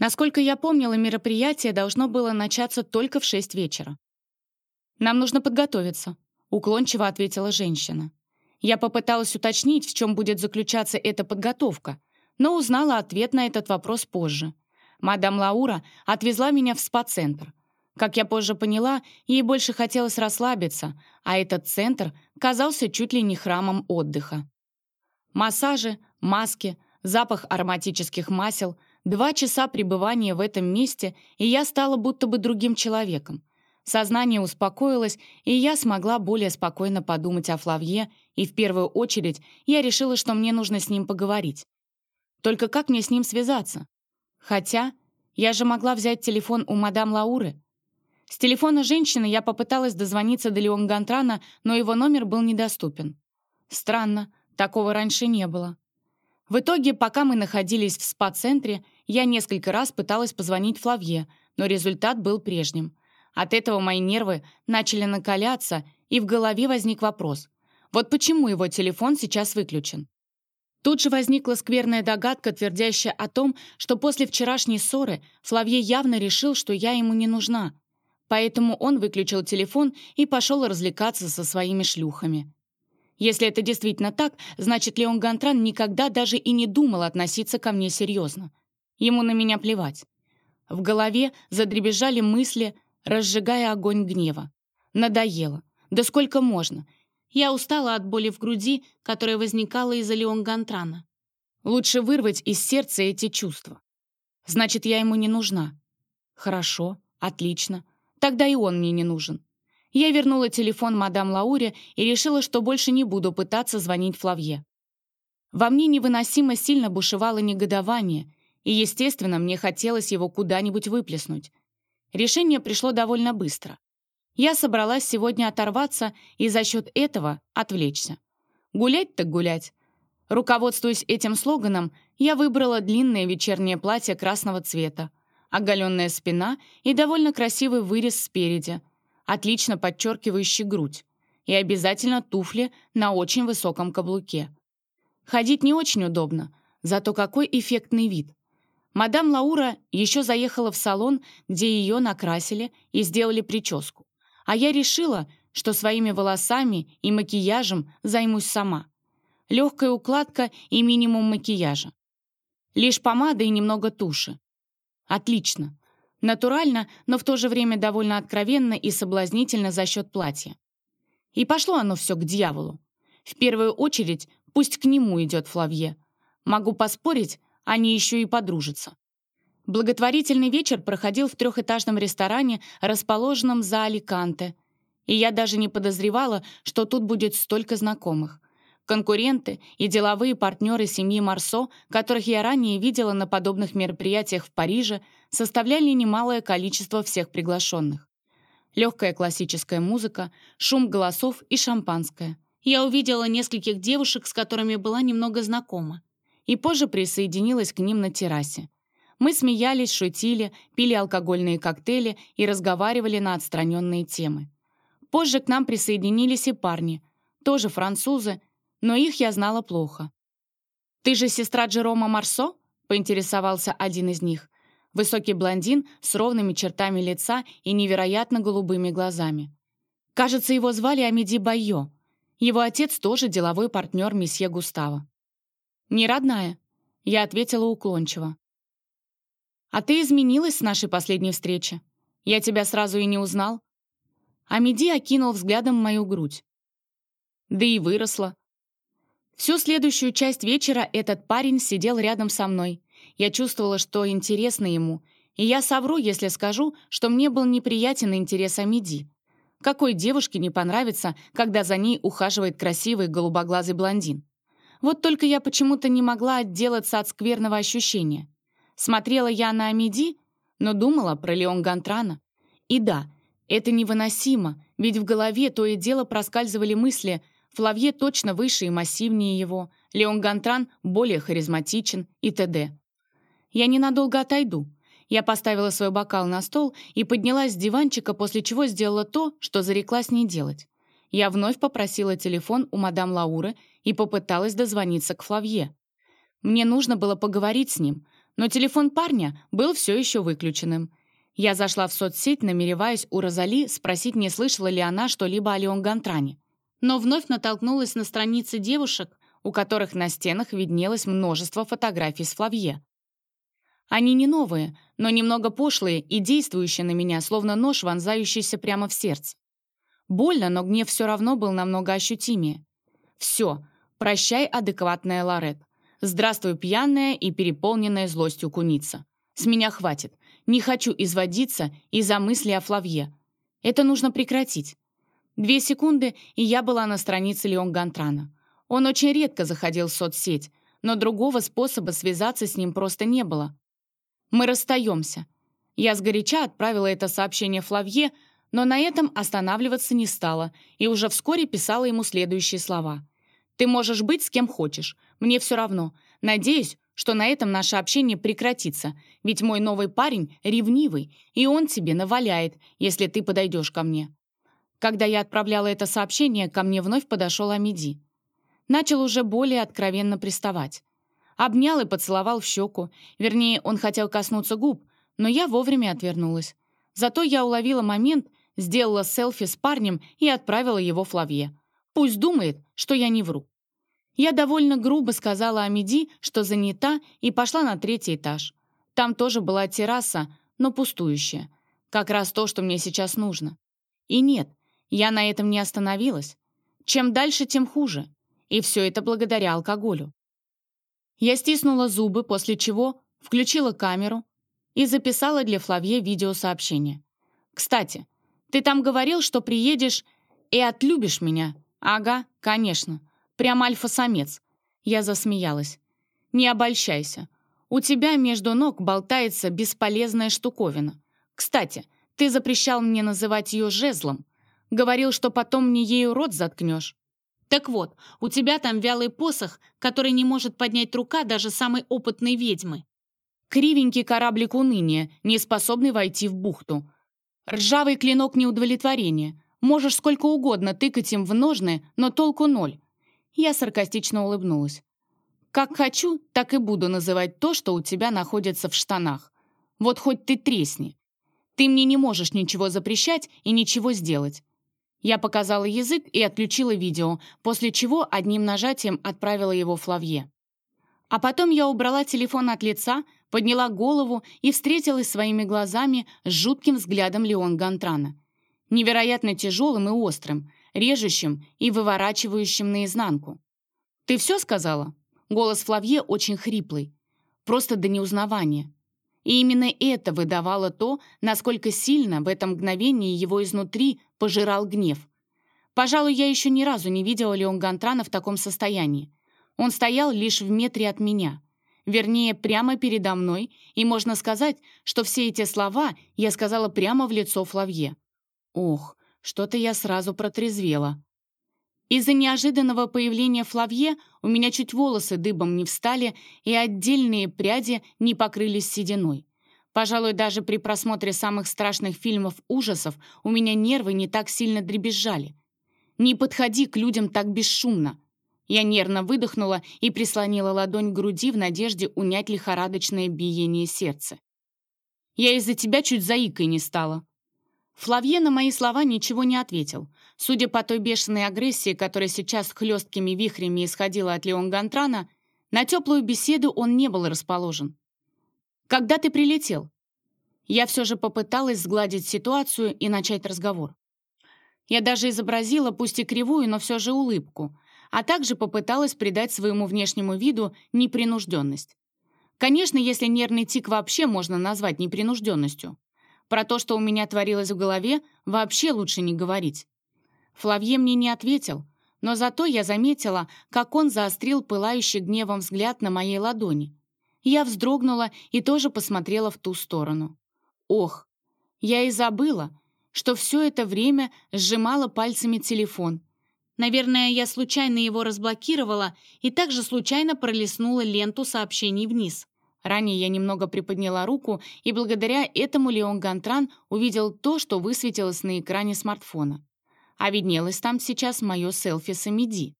Насколько я помнила, мероприятие должно было начаться только в шесть вечера. «Нам нужно подготовиться», — уклончиво ответила женщина. Я попыталась уточнить, в чем будет заключаться эта подготовка, но узнала ответ на этот вопрос позже. Мадам Лаура отвезла меня в спа-центр. Как я позже поняла, ей больше хотелось расслабиться, а этот центр казался чуть ли не храмом отдыха. Массажи, маски, запах ароматических масел, два часа пребывания в этом месте, и я стала будто бы другим человеком. Сознание успокоилось, и я смогла более спокойно подумать о Флавье, и в первую очередь я решила, что мне нужно с ним поговорить. Только как мне с ним связаться? Хотя я же могла взять телефон у мадам Лауры. С телефона женщины я попыталась дозвониться до Леон Гантрана, но его номер был недоступен. Странно, такого раньше не было. В итоге, пока мы находились в спа-центре, я несколько раз пыталась позвонить Флавье, но результат был прежним. От этого мои нервы начали накаляться, и в голове возник вопрос. Вот почему его телефон сейчас выключен? Тут же возникла скверная догадка, твердящая о том, что после вчерашней ссоры Флавье явно решил, что я ему не нужна. Поэтому он выключил телефон и пошел развлекаться со своими шлюхами. Если это действительно так, значит, Леон Гантран никогда даже и не думал относиться ко мне серьезно. Ему на меня плевать. В голове задребезжали мысли разжигая огонь гнева. Надоело. Да сколько можно? Я устала от боли в груди, которая возникала из-за Леон Гантрана. Лучше вырвать из сердца эти чувства. Значит, я ему не нужна. Хорошо, отлично. Тогда и он мне не нужен. Я вернула телефон мадам Лауре и решила, что больше не буду пытаться звонить Флавье. Во мне невыносимо сильно бушевало негодование, и, естественно, мне хотелось его куда-нибудь выплеснуть. Решение пришло довольно быстро. Я собралась сегодня оторваться и за счет этого отвлечься. Гулять так гулять. Руководствуясь этим слоганом, я выбрала длинное вечернее платье красного цвета, оголенная спина и довольно красивый вырез спереди, отлично подчеркивающий грудь, и обязательно туфли на очень высоком каблуке. Ходить не очень удобно, зато какой эффектный вид. Мадам Лаура еще заехала в салон, где ее накрасили и сделали прическу. А я решила, что своими волосами и макияжем займусь сама. Легкая укладка и минимум макияжа. Лишь помада и немного туши. Отлично. Натурально, но в то же время довольно откровенно и соблазнительно за счет платья. И пошло оно все к дьяволу. В первую очередь пусть к нему идет Флавье. Могу поспорить, они еще и подружатся. Благотворительный вечер проходил в трехэтажном ресторане, расположенном за Аликанте, и я даже не подозревала, что тут будет столько знакомых. Конкуренты и деловые партнеры семьи Марсо, которых я ранее видела на подобных мероприятиях в Париже, составляли немалое количество всех приглашенных. Легкая классическая музыка, шум голосов и шампанское. Я увидела нескольких девушек, с которыми была немного знакома и позже присоединилась к ним на террасе. Мы смеялись, шутили, пили алкогольные коктейли и разговаривали на отстраненные темы. Позже к нам присоединились и парни, тоже французы, но их я знала плохо. «Ты же сестра Джерома Марсо?» — поинтересовался один из них. Высокий блондин с ровными чертами лица и невероятно голубыми глазами. Кажется, его звали Амиди Байо. Его отец тоже деловой партнер месье Густава. «Не родная», — я ответила уклончиво. «А ты изменилась с нашей последней встречи. Я тебя сразу и не узнал». Амиди окинул взглядом мою грудь. Да и выросла. Всю следующую часть вечера этот парень сидел рядом со мной. Я чувствовала, что интересно ему, и я совру, если скажу, что мне был неприятен интерес Амиди. Какой девушке не понравится, когда за ней ухаживает красивый голубоглазый блондин? Вот только я почему-то не могла отделаться от скверного ощущения. Смотрела я на Амиди, но думала про Леон Гантрана. И да, это невыносимо, ведь в голове то и дело проскальзывали мысли Флавье точно выше и массивнее его, Леон Гантран более харизматичен и т.д. Я ненадолго отойду. Я поставила свой бокал на стол и поднялась с диванчика, после чего сделала то, что зареклась не делать. Я вновь попросила телефон у мадам Лауры и попыталась дозвониться к Флавье. Мне нужно было поговорить с ним, но телефон парня был все еще выключенным. Я зашла в соцсеть, намереваясь у Розали спросить, не слышала ли она что-либо о Леон Гантране но вновь натолкнулась на страницы девушек, у которых на стенах виднелось множество фотографий с Флавье. Они не новые, но немного пошлые и действующие на меня, словно нож, вонзающийся прямо в сердце. Больно, но гнев все равно был намного ощутимее. «Все, прощай, адекватная Лорет. Здравствуй, пьяная и переполненная злостью куница. С меня хватит. Не хочу изводиться из-за мысли о Флавье. Это нужно прекратить. Две секунды, и я была на странице Леон Гантрана. Он очень редко заходил в соцсеть, но другого способа связаться с ним просто не было. «Мы расстаемся». Я сгоряча отправила это сообщение Флавье, но на этом останавливаться не стала и уже вскоре писала ему следующие слова. «Ты можешь быть с кем хочешь. Мне все равно. Надеюсь, что на этом наше общение прекратится, ведь мой новый парень ревнивый, и он тебе наваляет, если ты подойдешь ко мне. Когда я отправляла это сообщение, ко мне вновь подошел Амиди. Начал уже более откровенно приставать. Обнял и поцеловал в щеку. Вернее, он хотел коснуться губ, но я вовремя отвернулась. Зато я уловила момент, сделала селфи с парнем и отправила его Флавье. Пусть думает, что я не вру. Я довольно грубо сказала Амиди, что занята, и пошла на третий этаж. Там тоже была терраса, но пустующая. Как раз то, что мне сейчас нужно. И нет, я на этом не остановилась. Чем дальше, тем хуже. И все это благодаря алкоголю. Я стиснула зубы, после чего включила камеру и записала для Флавье видеосообщение. «Кстати, ты там говорил, что приедешь и отлюбишь меня?» «Ага, конечно. Прям альфа-самец». Я засмеялась. «Не обольщайся. У тебя между ног болтается бесполезная штуковина. Кстати, ты запрещал мне называть ее жезлом. Говорил, что потом мне ею рот заткнешь. Так вот, у тебя там вялый посох, который не может поднять рука даже самой опытной ведьмы. Кривенький кораблик уныния, не способный войти в бухту. Ржавый клинок неудовлетворения. Можешь сколько угодно тыкать им в ножны, но толку ноль. Я саркастично улыбнулась. Как хочу, так и буду называть то, что у тебя находится в штанах. Вот хоть ты тресни. Ты мне не можешь ничего запрещать и ничего сделать. Я показала язык и отключила видео, после чего одним нажатием отправила его Флавье. А потом я убрала телефон от лица, подняла голову и встретилась своими глазами с жутким взглядом Леон Гантрана. Невероятно тяжелым и острым, режущим и выворачивающим наизнанку. «Ты все сказала?» Голос Флавье очень хриплый. Просто до неузнавания. И именно это выдавало то, насколько сильно в этом мгновении его изнутри пожирал гнев. Пожалуй, я еще ни разу не видела Леон Гантрана в таком состоянии. Он стоял лишь в метре от меня. Вернее, прямо передо мной, и можно сказать, что все эти слова я сказала прямо в лицо Флавье. Ох, что-то я сразу протрезвела. Из-за неожиданного появления Флавье у меня чуть волосы дыбом не встали, и отдельные пряди не покрылись сединой. Пожалуй, даже при просмотре самых страшных фильмов ужасов у меня нервы не так сильно дребезжали. «Не подходи к людям так бесшумно!» Я нервно выдохнула и прислонила ладонь к груди в надежде унять лихорадочное биение сердца. «Я из-за тебя чуть заикой не стала». Флавье на мои слова ничего не ответил. Судя по той бешеной агрессии, которая сейчас хлесткими вихрями исходила от Леон Гантрана, на теплую беседу он не был расположен. «Когда ты прилетел?» Я все же попыталась сгладить ситуацию и начать разговор. Я даже изобразила, пусть и кривую, но все же улыбку, а также попыталась придать своему внешнему виду непринужденность. Конечно, если нервный тик вообще можно назвать непринужденностью. Про то, что у меня творилось в голове, вообще лучше не говорить. Флавье мне не ответил, но зато я заметила, как он заострил пылающий гневом взгляд на моей ладони. Я вздрогнула и тоже посмотрела в ту сторону. Ох, я и забыла, что все это время сжимала пальцами телефон. Наверное, я случайно его разблокировала и также случайно пролистнула ленту сообщений вниз. Ранее я немного приподняла руку, и благодаря этому Леон Гантран увидел то, что высветилось на экране смартфона. А виднелось там сейчас мое селфи с Амиди.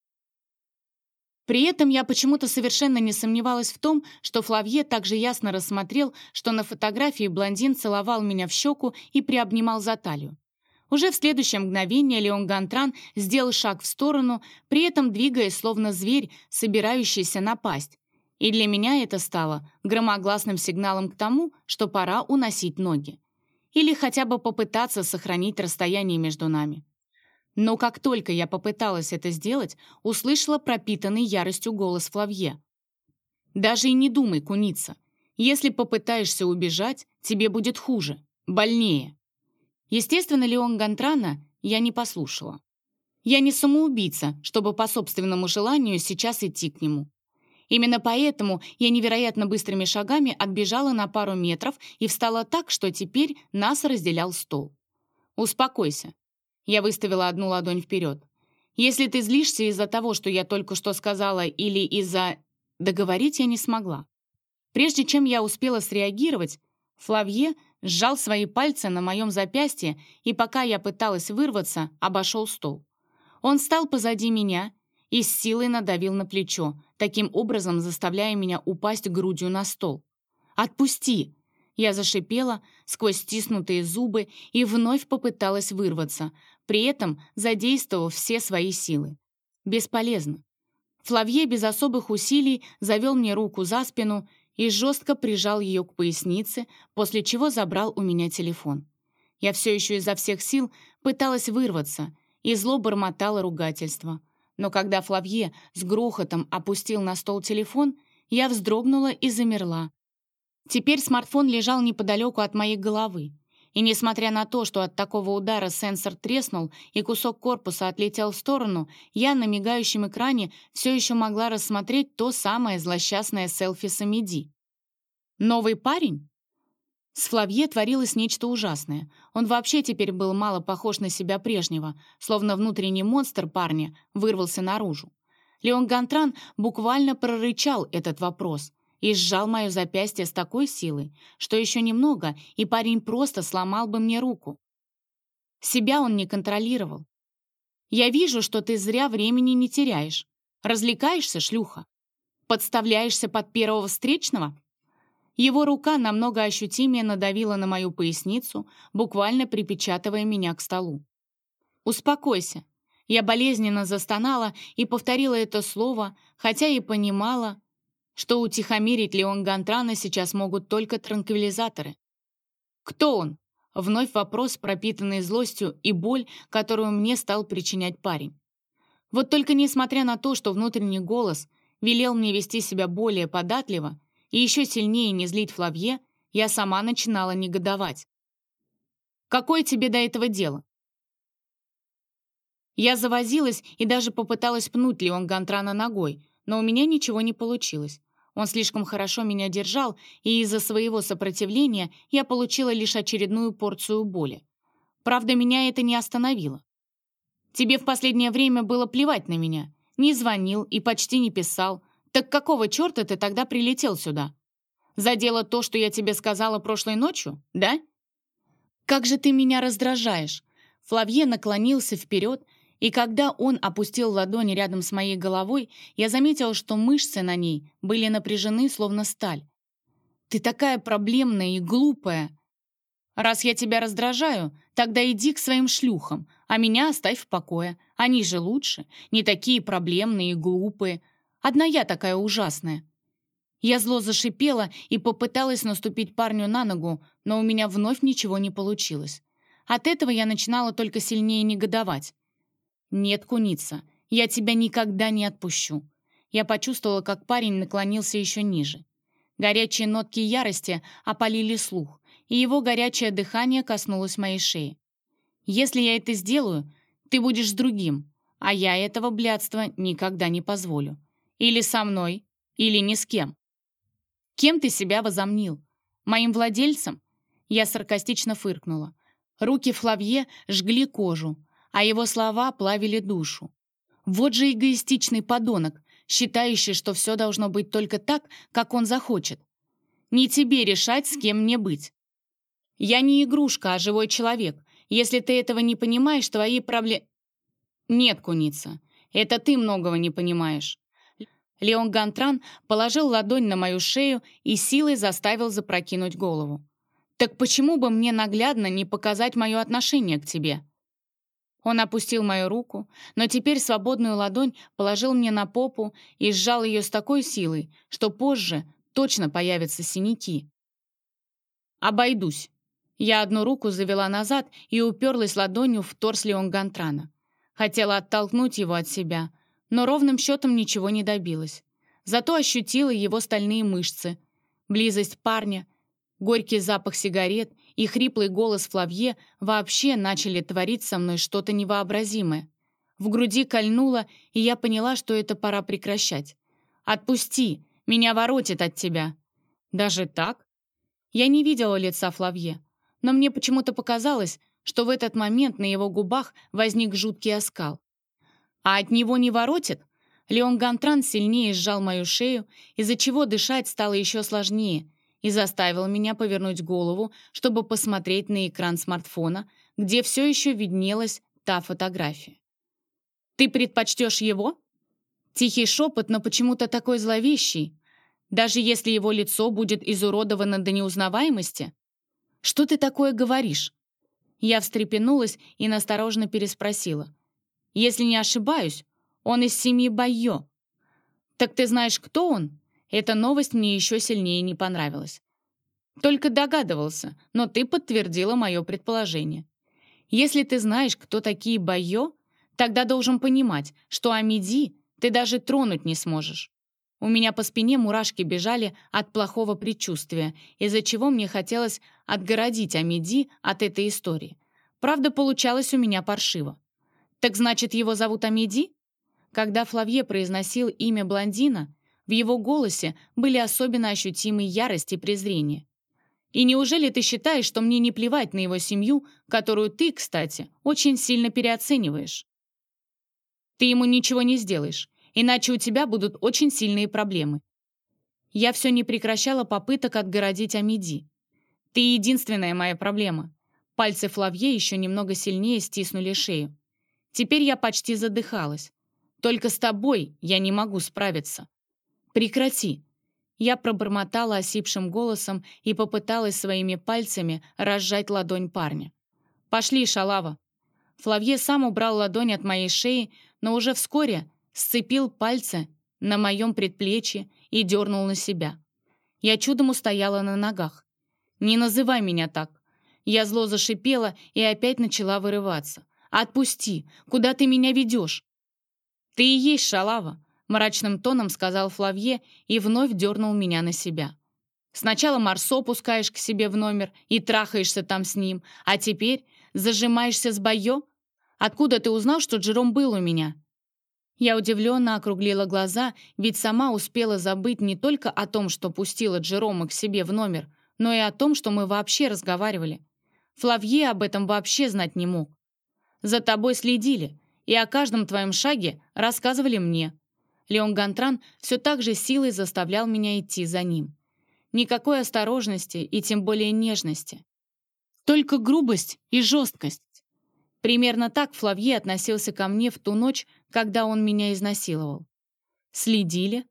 При этом я почему-то совершенно не сомневалась в том, что Флавье также ясно рассмотрел, что на фотографии блондин целовал меня в щеку и приобнимал за талию. Уже в следующее мгновение Леон Гантран сделал шаг в сторону, при этом двигаясь словно зверь, собирающийся напасть, и для меня это стало громогласным сигналом к тому, что пора уносить ноги. Или хотя бы попытаться сохранить расстояние между нами. Но как только я попыталась это сделать, услышала пропитанный яростью голос Флавье. «Даже и не думай куниться. Если попытаешься убежать, тебе будет хуже, больнее». Естественно, Леон Гантрана я не послушала. Я не самоубийца, чтобы по собственному желанию сейчас идти к нему. Именно поэтому я невероятно быстрыми шагами отбежала на пару метров и встала так, что теперь нас разделял стол. «Успокойся». Я выставила одну ладонь вперед. «Если ты злишься из-за того, что я только что сказала, или из-за...» Договорить я не смогла. Прежде чем я успела среагировать, Флавье сжал свои пальцы на моем запястье и, пока я пыталась вырваться, обошел стол. Он встал позади меня и с силой надавил на плечо, таким образом заставляя меня упасть грудью на стол. «Отпусти!» Я зашипела сквозь стиснутые зубы и вновь попыталась вырваться, при этом задействовав все свои силы. Бесполезно. Флавье без особых усилий завел мне руку за спину и жестко прижал ее к пояснице, после чего забрал у меня телефон. Я все еще изо всех сил пыталась вырваться и зло бормотала ругательство. Но когда Флавье с грохотом опустил на стол телефон, я вздрогнула и замерла. Теперь смартфон лежал неподалеку от моей головы. И несмотря на то, что от такого удара сенсор треснул и кусок корпуса отлетел в сторону, я на мигающем экране все еще могла рассмотреть то самое злосчастное селфи с Амиди. «Новый парень?» С Флавье творилось нечто ужасное. Он вообще теперь был мало похож на себя прежнего, словно внутренний монстр парня вырвался наружу. Леон Гантран буквально прорычал этот вопрос и сжал мое запястье с такой силой, что еще немного, и парень просто сломал бы мне руку. Себя он не контролировал. «Я вижу, что ты зря времени не теряешь. Развлекаешься, шлюха? Подставляешься под первого встречного?» Его рука намного ощутимее надавила на мою поясницу, буквально припечатывая меня к столу. «Успокойся». Я болезненно застонала и повторила это слово, хотя и понимала, что утихомирить Леон Гантрана сейчас могут только транквилизаторы. «Кто он?» Вновь вопрос, пропитанный злостью и боль, которую мне стал причинять парень. Вот только несмотря на то, что внутренний голос велел мне вести себя более податливо, и еще сильнее не злить Флавье, я сама начинала негодовать. «Какое тебе до этого дело?» Я завозилась и даже попыталась пнуть Леон Гантрана ногой, но у меня ничего не получилось. Он слишком хорошо меня держал, и из-за своего сопротивления я получила лишь очередную порцию боли. Правда, меня это не остановило. Тебе в последнее время было плевать на меня. Не звонил и почти не писал. «Так какого черта ты тогда прилетел сюда? Задело то, что я тебе сказала прошлой ночью, да?» «Как же ты меня раздражаешь!» Флавье наклонился вперед, и когда он опустил ладони рядом с моей головой, я заметила, что мышцы на ней были напряжены, словно сталь. «Ты такая проблемная и глупая!» «Раз я тебя раздражаю, тогда иди к своим шлюхам, а меня оставь в покое. Они же лучше, не такие проблемные и глупые. Одна я такая ужасная». Я зло зашипела и попыталась наступить парню на ногу, но у меня вновь ничего не получилось. От этого я начинала только сильнее негодовать. «Нет, куница, я тебя никогда не отпущу». Я почувствовала, как парень наклонился еще ниже. Горячие нотки ярости опалили слух, и его горячее дыхание коснулось моей шеи. «Если я это сделаю, ты будешь с другим, а я этого блядства никогда не позволю. Или со мной, или ни с кем». «Кем ты себя возомнил? Моим владельцем?» Я саркастично фыркнула. Руки Флавье жгли кожу, а его слова плавили душу. Вот же эгоистичный подонок, считающий, что все должно быть только так, как он захочет. Не тебе решать, с кем мне быть. Я не игрушка, а живой человек. Если ты этого не понимаешь, твои проблемы... Нет, куница, это ты многого не понимаешь. Леон Гантран положил ладонь на мою шею и силой заставил запрокинуть голову. «Так почему бы мне наглядно не показать мое отношение к тебе?» Он опустил мою руку, но теперь свободную ладонь положил мне на попу и сжал ее с такой силой, что позже точно появятся синяки. «Обойдусь». Я одну руку завела назад и уперлась ладонью в торс Леон Гантрана. Хотела оттолкнуть его от себя, но ровным счетом ничего не добилась. Зато ощутила его стальные мышцы, близость парня, горький запах сигарет и хриплый голос Флавье вообще начали творить со мной что-то невообразимое. В груди кольнуло, и я поняла, что это пора прекращать. «Отпусти! Меня воротит от тебя!» «Даже так?» Я не видела лица Флавье, но мне почему-то показалось, что в этот момент на его губах возник жуткий оскал. А от него не воротит? Леон Гантран сильнее сжал мою шею, из-за чего дышать стало еще сложнее, и заставил меня повернуть голову, чтобы посмотреть на экран смартфона, где все еще виднелась та фотография. «Ты предпочтешь его?» Тихий шепот, но почему-то такой зловещий, даже если его лицо будет изуродовано до неузнаваемости. «Что ты такое говоришь?» Я встрепенулась и настороженно переспросила. Если не ошибаюсь, он из семьи Байо. Так ты знаешь, кто он? Эта новость мне еще сильнее не понравилась. Только догадывался, но ты подтвердила мое предположение. Если ты знаешь, кто такие Байо, тогда должен понимать, что Амиди ты даже тронуть не сможешь. У меня по спине мурашки бежали от плохого предчувствия, из-за чего мне хотелось отгородить Амиди от этой истории. Правда, получалось у меня паршиво. «Так значит, его зовут Амиди?» Когда Флавье произносил имя блондина, в его голосе были особенно ощутимы ярость и презрение. «И неужели ты считаешь, что мне не плевать на его семью, которую ты, кстати, очень сильно переоцениваешь?» «Ты ему ничего не сделаешь, иначе у тебя будут очень сильные проблемы». Я все не прекращала попыток отгородить Амиди. «Ты единственная моя проблема». Пальцы Флавье еще немного сильнее стиснули шею. Теперь я почти задыхалась. Только с тобой я не могу справиться. Прекрати. Я пробормотала осипшим голосом и попыталась своими пальцами разжать ладонь парня. «Пошли, шалава!» Флавье сам убрал ладонь от моей шеи, но уже вскоре сцепил пальцы на моем предплечье и дернул на себя. Я чудом устояла на ногах. «Не называй меня так!» Я зло зашипела и опять начала вырываться. «Отпусти! Куда ты меня ведешь?» «Ты и есть шалава», — мрачным тоном сказал Флавье и вновь дернул меня на себя. «Сначала Марсо пускаешь к себе в номер и трахаешься там с ним, а теперь зажимаешься с Байо? Откуда ты узнал, что Джером был у меня?» Я удивленно округлила глаза, ведь сама успела забыть не только о том, что пустила Джерома к себе в номер, но и о том, что мы вообще разговаривали. Флавье об этом вообще знать не мог. За тобой следили, и о каждом твоем шаге рассказывали мне. Леон Гантран все так же силой заставлял меня идти за ним. Никакой осторожности и тем более нежности. Только грубость и жесткость. Примерно так Флавье относился ко мне в ту ночь, когда он меня изнасиловал. Следили?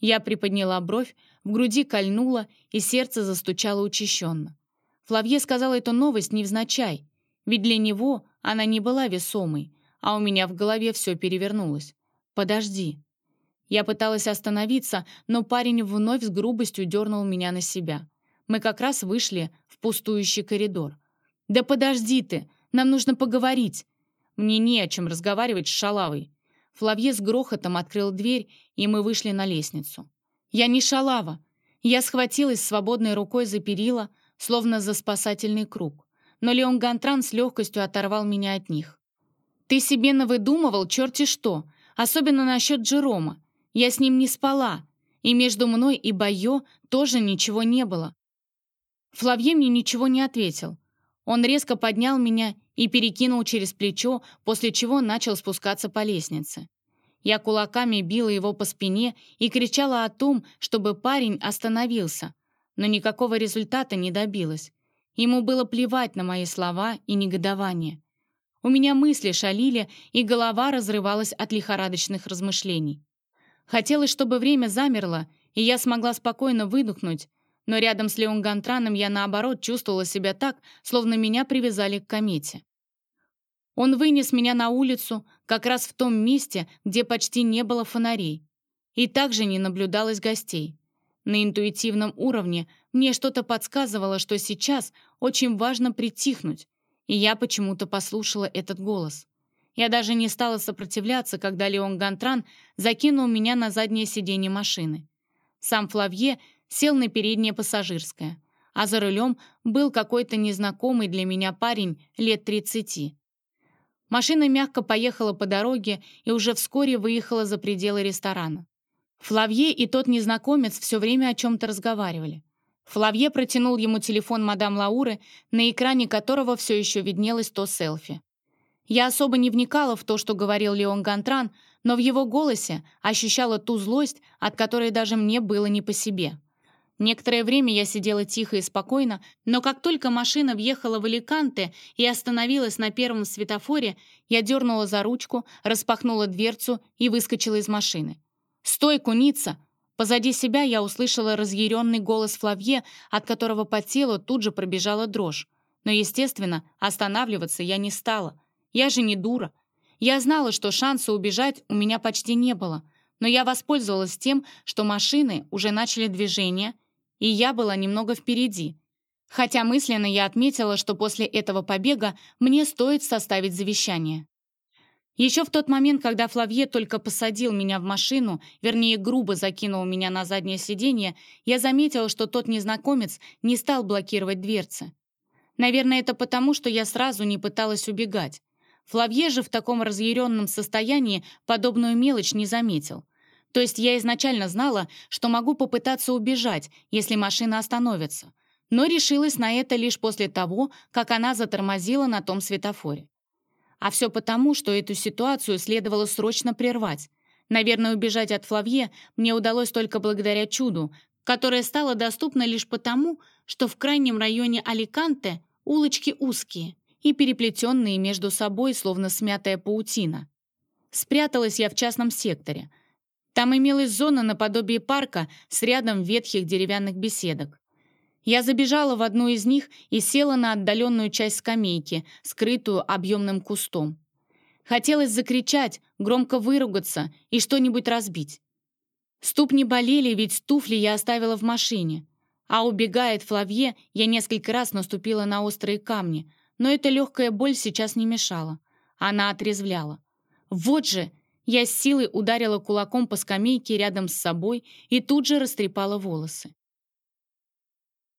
Я приподняла бровь, в груди кольнуло, и сердце застучало учащенно. Флавье сказал эту новость невзначай, ведь для него она не была весомой, а у меня в голове все перевернулось. «Подожди». Я пыталась остановиться, но парень вновь с грубостью дернул меня на себя. Мы как раз вышли в пустующий коридор. «Да подожди ты! Нам нужно поговорить!» Мне не о чем разговаривать с шалавой. Флавье с грохотом открыл дверь, и мы вышли на лестницу. «Я не шалава!» Я схватилась свободной рукой за перила, словно за спасательный круг. Но Леон Гантран с легкостью оторвал меня от них. «Ты себе навыдумывал черти что, особенно насчет Джерома. Я с ним не спала, и между мной и Байо тоже ничего не было». Флавье мне ничего не ответил. Он резко поднял меня и перекинул через плечо, после чего начал спускаться по лестнице. Я кулаками била его по спине и кричала о том, чтобы парень остановился, но никакого результата не добилась. Ему было плевать на мои слова и негодование. У меня мысли шалили, и голова разрывалась от лихорадочных размышлений. Хотелось, чтобы время замерло, и я смогла спокойно выдохнуть, но рядом с Леон Гантраном я, наоборот, чувствовала себя так, словно меня привязали к комете. Он вынес меня на улицу, как раз в том месте, где почти не было фонарей. И также не наблюдалось гостей. На интуитивном уровне мне что-то подсказывало, что сейчас очень важно притихнуть, и я почему-то послушала этот голос. Я даже не стала сопротивляться, когда Леон Гантран закинул меня на заднее сиденье машины. Сам Флавье сел на переднее пассажирское, а за рулем был какой-то незнакомый для меня парень лет 30. Машина мягко поехала по дороге и уже вскоре выехала за пределы ресторана. Флавье и тот незнакомец все время о чем-то разговаривали. Флавье протянул ему телефон мадам Лауры, на экране которого все еще виднелось то селфи. Я особо не вникала в то, что говорил Леон Гантран, но в его голосе ощущала ту злость, от которой даже мне было не по себе. Некоторое время я сидела тихо и спокойно, но как только машина въехала в Аликанте и остановилась на первом светофоре, я дернула за ручку, распахнула дверцу и выскочила из машины. «Стой, куница!» Позади себя я услышала разъяренный голос Флавье, от которого по телу тут же пробежала дрожь. Но, естественно, останавливаться я не стала. Я же не дура. Я знала, что шанса убежать у меня почти не было, но я воспользовалась тем, что машины уже начали движение — и я была немного впереди. Хотя мысленно я отметила, что после этого побега мне стоит составить завещание. Еще в тот момент, когда Флавье только посадил меня в машину, вернее, грубо закинул меня на заднее сиденье, я заметила, что тот незнакомец не стал блокировать дверцы. Наверное, это потому, что я сразу не пыталась убегать. Флавье же в таком разъяренном состоянии подобную мелочь не заметил. То есть я изначально знала, что могу попытаться убежать, если машина остановится, но решилась на это лишь после того, как она затормозила на том светофоре. А все потому, что эту ситуацию следовало срочно прервать. Наверное, убежать от Флавье мне удалось только благодаря чуду, которое стало доступно лишь потому, что в крайнем районе Аликанте улочки узкие и переплетенные между собой, словно смятая паутина. Спряталась я в частном секторе — там имелась зона наподобие парка с рядом ветхих деревянных беседок. Я забежала в одну из них и села на отдаленную часть скамейки, скрытую объемным кустом. Хотелось закричать, громко выругаться и что-нибудь разбить. Ступни болели, ведь туфли я оставила в машине. А убегает Флавье, я несколько раз наступила на острые камни, но эта легкая боль сейчас не мешала. Она отрезвляла. Вот же, я с силой ударила кулаком по скамейке рядом с собой и тут же растрепала волосы.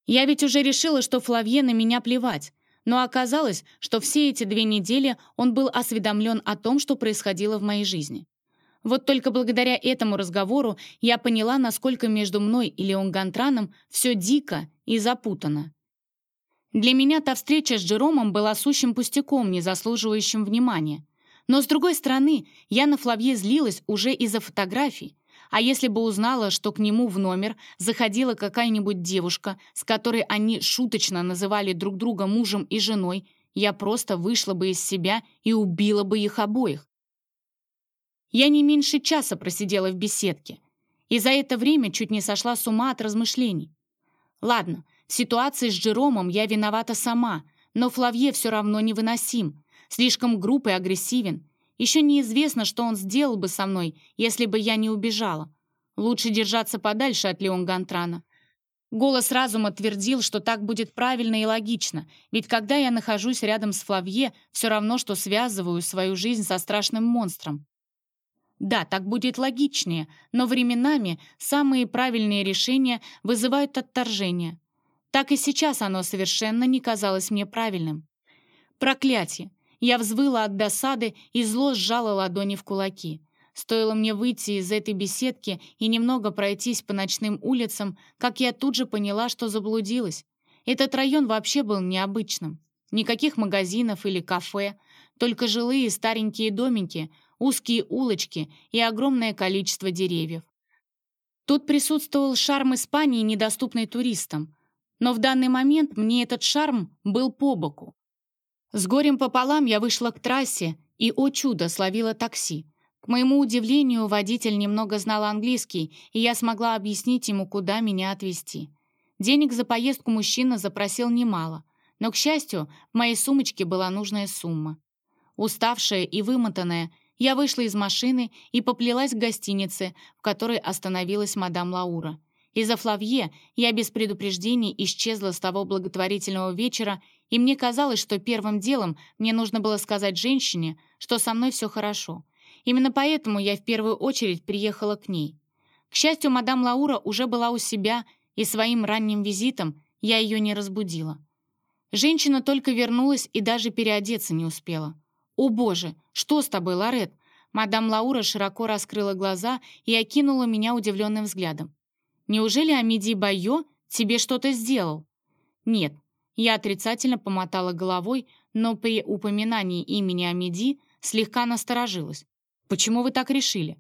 Я ведь уже решила, что Флавье на меня плевать, но оказалось, что все эти две недели он был осведомлен о том, что происходило в моей жизни. Вот только благодаря этому разговору я поняла, насколько между мной и Леон Гантраном все дико и запутано. Для меня та встреча с Джеромом была сущим пустяком, не заслуживающим внимания. Но, с другой стороны, я на Флавье злилась уже из-за фотографий. А если бы узнала, что к нему в номер заходила какая-нибудь девушка, с которой они шуточно называли друг друга мужем и женой, я просто вышла бы из себя и убила бы их обоих. Я не меньше часа просидела в беседке, и за это время чуть не сошла с ума от размышлений. Ладно, в ситуации с Джеромом я виновата сама, но Флавье все равно невыносим. Слишком груб и агрессивен. Еще неизвестно, что он сделал бы со мной, если бы я не убежала. Лучше держаться подальше от Леон Гантрана. Голос разума твердил, что так будет правильно и логично, ведь когда я нахожусь рядом с Флавье, все равно, что связываю свою жизнь со страшным монстром. Да, так будет логичнее, но временами самые правильные решения вызывают отторжение. Так и сейчас оно совершенно не казалось мне правильным. Проклятие! Я взвыла от досады и зло сжала ладони в кулаки. Стоило мне выйти из этой беседки и немного пройтись по ночным улицам, как я тут же поняла, что заблудилась. Этот район вообще был необычным. Никаких магазинов или кафе, только жилые старенькие домики, узкие улочки и огромное количество деревьев. Тут присутствовал шарм Испании, недоступный туристам. Но в данный момент мне этот шарм был по боку. С горем пополам я вышла к трассе и, о чудо, словила такси. К моему удивлению, водитель немного знал английский, и я смогла объяснить ему, куда меня отвезти. Денег за поездку мужчина запросил немало, но, к счастью, в моей сумочке была нужная сумма. Уставшая и вымотанная, я вышла из машины и поплелась к гостинице, в которой остановилась мадам Лаура. Из-за Флавье я без предупреждений исчезла с того благотворительного вечера, и мне казалось, что первым делом мне нужно было сказать женщине, что со мной все хорошо — Именно поэтому я в первую очередь приехала к ней. К счастью, мадам Лаура уже была у себя, и своим ранним визитом я ее не разбудила. Женщина только вернулась и даже переодеться не успела. «О боже, что с тобой, Лорет?» Мадам Лаура широко раскрыла глаза и окинула меня удивленным взглядом. «Неужели Амиди Байо тебе что-то сделал?» «Нет». Я отрицательно помотала головой, но при упоминании имени Амиди слегка насторожилась. Почему вы так решили?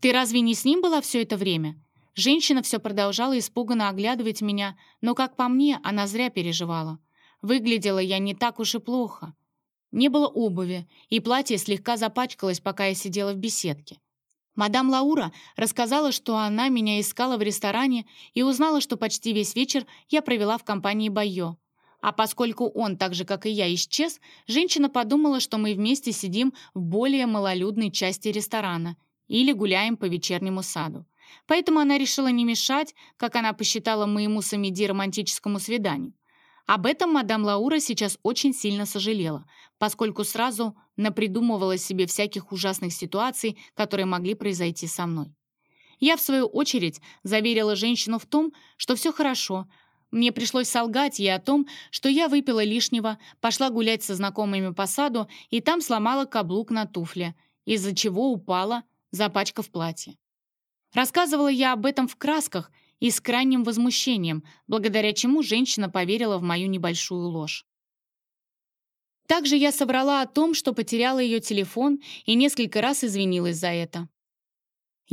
Ты разве не с ним была все это время? Женщина все продолжала испуганно оглядывать меня, но, как по мне, она зря переживала. Выглядела я не так уж и плохо. Не было обуви, и платье слегка запачкалось, пока я сидела в беседке. Мадам Лаура рассказала, что она меня искала в ресторане и узнала, что почти весь вечер я провела в компании Байо. А поскольку он, так же как и я, исчез, женщина подумала, что мы вместе сидим в более малолюдной части ресторана или гуляем по вечернему саду. Поэтому она решила не мешать, как она посчитала моему с Амиди романтическому свиданию. Об этом мадам Лаура сейчас очень сильно сожалела, поскольку сразу напридумывала себе всяких ужасных ситуаций, которые могли произойти со мной. Я, в свою очередь, заверила женщину в том, что все хорошо, мне пришлось солгать ей о том, что я выпила лишнего, пошла гулять со знакомыми по саду и там сломала каблук на туфле, из-за чего упала, запачкав платье. Рассказывала я об этом в красках и с крайним возмущением, благодаря чему женщина поверила в мою небольшую ложь. Также я соврала о том, что потеряла ее телефон и несколько раз извинилась за это.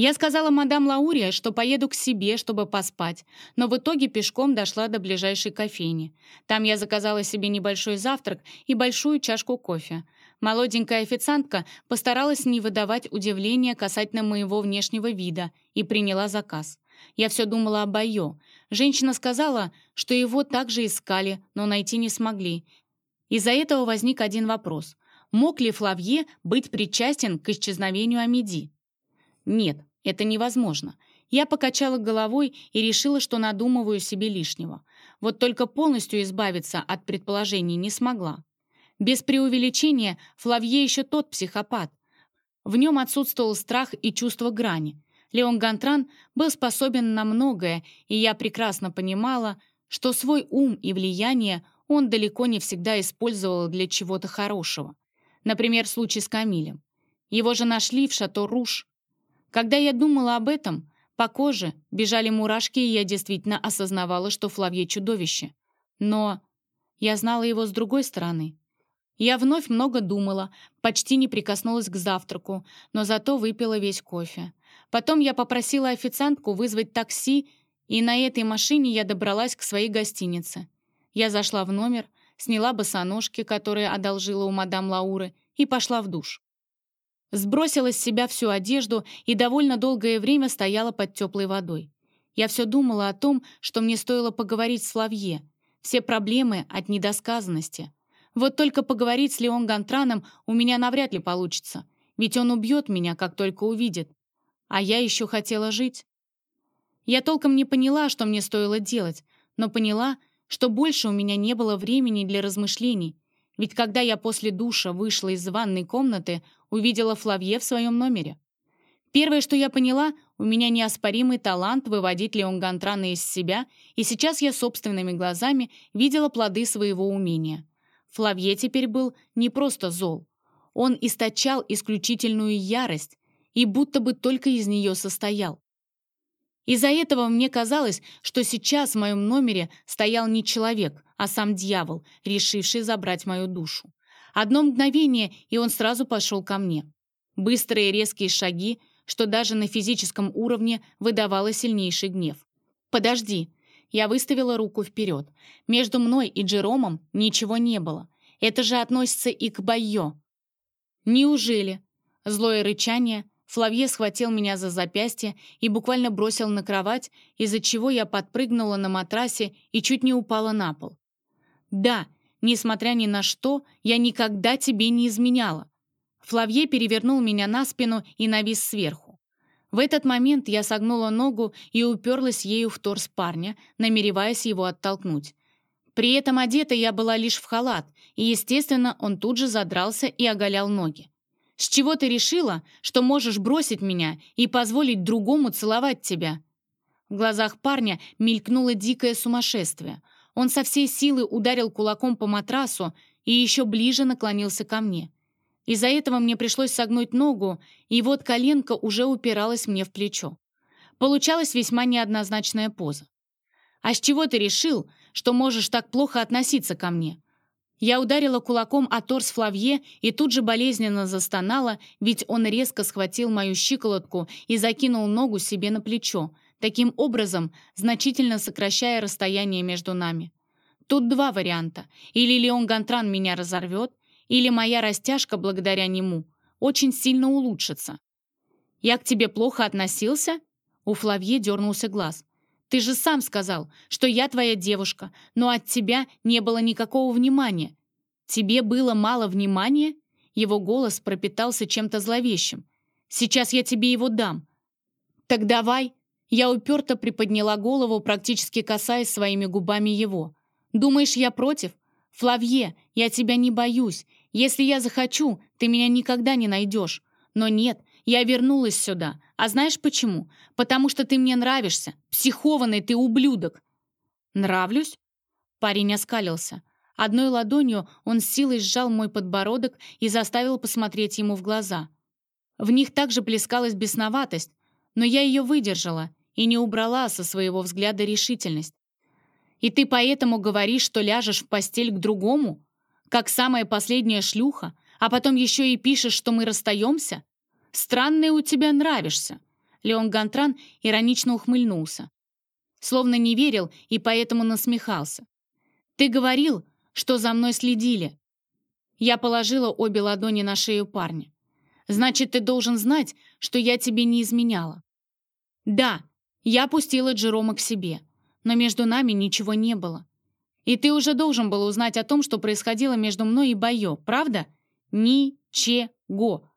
Я сказала мадам Лауре, что поеду к себе, чтобы поспать, но в итоге пешком дошла до ближайшей кофейни. Там я заказала себе небольшой завтрак и большую чашку кофе. Молоденькая официантка постаралась не выдавать удивления касательно моего внешнего вида и приняла заказ. Я все думала о Байо. Женщина сказала, что его также искали, но найти не смогли. Из-за этого возник один вопрос. Мог ли Флавье быть причастен к исчезновению Амиди? Нет, это невозможно. Я покачала головой и решила, что надумываю себе лишнего. Вот только полностью избавиться от предположений не смогла. Без преувеличения, Флавье еще тот психопат. В нем отсутствовал страх и чувство грани. Леон Гантран был способен на многое, и я прекрасно понимала, что свой ум и влияние он далеко не всегда использовал для чего-то хорошего. Например, случай с Камилем. Его же нашли в шато Руш когда я думала об этом, по коже бежали мурашки, и я действительно осознавала, что Флавье чудовище. Но я знала его с другой стороны. Я вновь много думала, почти не прикоснулась к завтраку, но зато выпила весь кофе. Потом я попросила официантку вызвать такси, и на этой машине я добралась к своей гостинице. Я зашла в номер, сняла босоножки, которые одолжила у мадам Лауры, и пошла в душ. Сбросила с себя всю одежду и довольно долгое время стояла под теплой водой. Я все думала о том, что мне стоило поговорить с Лавье. Все проблемы от недосказанности. Вот только поговорить с Леон Гантраном у меня навряд ли получится. Ведь он убьет меня, как только увидит. А я еще хотела жить. Я толком не поняла, что мне стоило делать, но поняла, что больше у меня не было времени для размышлений, ведь когда я после душа вышла из ванной комнаты, увидела Флавье в своем номере. Первое, что я поняла, у меня неоспоримый талант выводить Леон Гантрана из себя, и сейчас я собственными глазами видела плоды своего умения. Флавье теперь был не просто зол. Он источал исключительную ярость и будто бы только из нее состоял. Из-за этого мне казалось, что сейчас в моем номере стоял не человек, а сам дьявол, решивший забрать мою душу. Одно мгновение, и он сразу пошел ко мне. Быстрые резкие шаги, что даже на физическом уровне выдавало сильнейший гнев. «Подожди!» Я выставила руку вперед. Между мной и Джеромом ничего не было. Это же относится и к Байо. «Неужели?» Злое рычание. Флавье схватил меня за запястье и буквально бросил на кровать, из-за чего я подпрыгнула на матрасе и чуть не упала на пол. «Да, несмотря ни на что, я никогда тебе не изменяла. Флавье перевернул меня на спину и навис сверху. В этот момент я согнула ногу и уперлась ею в торс парня, намереваясь его оттолкнуть. При этом одета я была лишь в халат, и, естественно, он тут же задрался и оголял ноги. «С чего ты решила, что можешь бросить меня и позволить другому целовать тебя?» В глазах парня мелькнуло дикое сумасшествие. Он со всей силы ударил кулаком по матрасу и еще ближе наклонился ко мне. Из-за этого мне пришлось согнуть ногу, и вот коленка уже упиралась мне в плечо. Получалась весьма неоднозначная поза. «А с чего ты решил, что можешь так плохо относиться ко мне?» Я ударила кулаком о торс Флавье и тут же болезненно застонала, ведь он резко схватил мою щиколотку и закинул ногу себе на плечо, таким образом значительно сокращая расстояние между нами. Тут два варианта. Или Леон Гантран меня разорвет, или моя растяжка благодаря нему очень сильно улучшится. «Я к тебе плохо относился?» У Флавье дернулся глаз. «Ты же сам сказал, что я твоя девушка, но от тебя не было никакого внимания. Тебе было мало внимания?» Его голос пропитался чем-то зловещим. «Сейчас я тебе его дам». «Так давай». Я уперто приподняла голову, практически касаясь своими губами его. «Думаешь, я против? Флавье, я тебя не боюсь. Если я захочу, ты меня никогда не найдешь. Но нет, я вернулась сюда. А знаешь почему? Потому что ты мне нравишься. Психованный ты ублюдок. Нравлюсь? Парень оскалился. Одной ладонью он с силой сжал мой подбородок и заставил посмотреть ему в глаза. В них также плескалась бесноватость, но я ее выдержала и не убрала со своего взгляда решительность. «И ты поэтому говоришь, что ляжешь в постель к другому?» как самая последняя шлюха, а потом еще и пишешь, что мы расстаемся? Странный у тебя нравишься». Леон Гантран иронично ухмыльнулся. Словно не верил и поэтому насмехался. «Ты говорил, что за мной следили». Я положила обе ладони на шею парня. «Значит, ты должен знать, что я тебе не изменяла». «Да, я пустила Джерома к себе, но между нами ничего не было. И ты уже должен был узнать о том, что происходило между мной и Байо, правда? Ничего.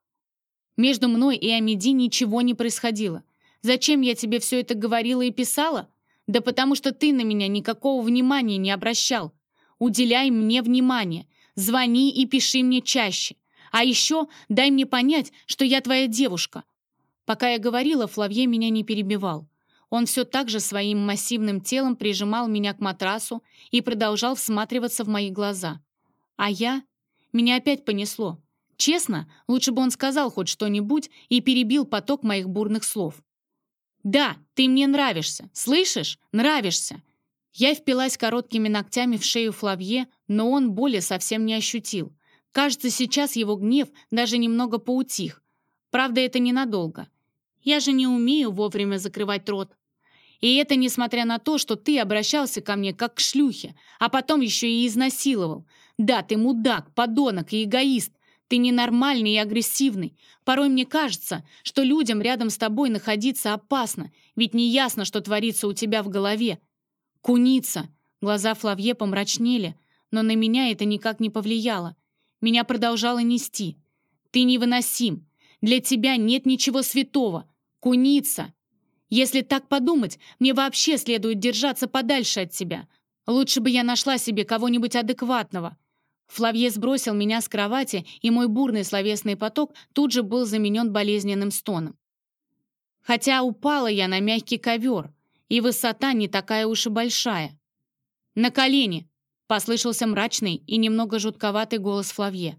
Между мной и Амиди ничего не происходило. Зачем я тебе все это говорила и писала? Да потому что ты на меня никакого внимания не обращал. Уделяй мне внимание. Звони и пиши мне чаще. А еще дай мне понять, что я твоя девушка. Пока я говорила, Флавье меня не перебивал. Он все так же своим массивным телом прижимал меня к матрасу и продолжал всматриваться в мои глаза. А я... Меня опять понесло. Честно, лучше бы он сказал хоть что-нибудь и перебил поток моих бурных слов. «Да, ты мне нравишься. Слышишь? Нравишься!» Я впилась короткими ногтями в шею Флавье, но он боли совсем не ощутил. Кажется, сейчас его гнев даже немного поутих. Правда, это ненадолго. Я же не умею вовремя закрывать рот. И это несмотря на то, что ты обращался ко мне как к шлюхе, а потом еще и изнасиловал. Да, ты мудак, подонок и эгоист. Ты ненормальный и агрессивный. Порой мне кажется, что людям рядом с тобой находиться опасно, ведь не ясно, что творится у тебя в голове. Куница. Глаза Флавье помрачнели, но на меня это никак не повлияло. Меня продолжало нести. Ты невыносим. Для тебя нет ничего святого. Куница. Если так подумать, мне вообще следует держаться подальше от тебя. Лучше бы я нашла себе кого-нибудь адекватного. Флавье сбросил меня с кровати, и мой бурный словесный поток тут же был заменен болезненным стоном. Хотя упала я на мягкий ковер, и высота не такая уж и большая. «На колени!» — послышался мрачный и немного жутковатый голос Флавье.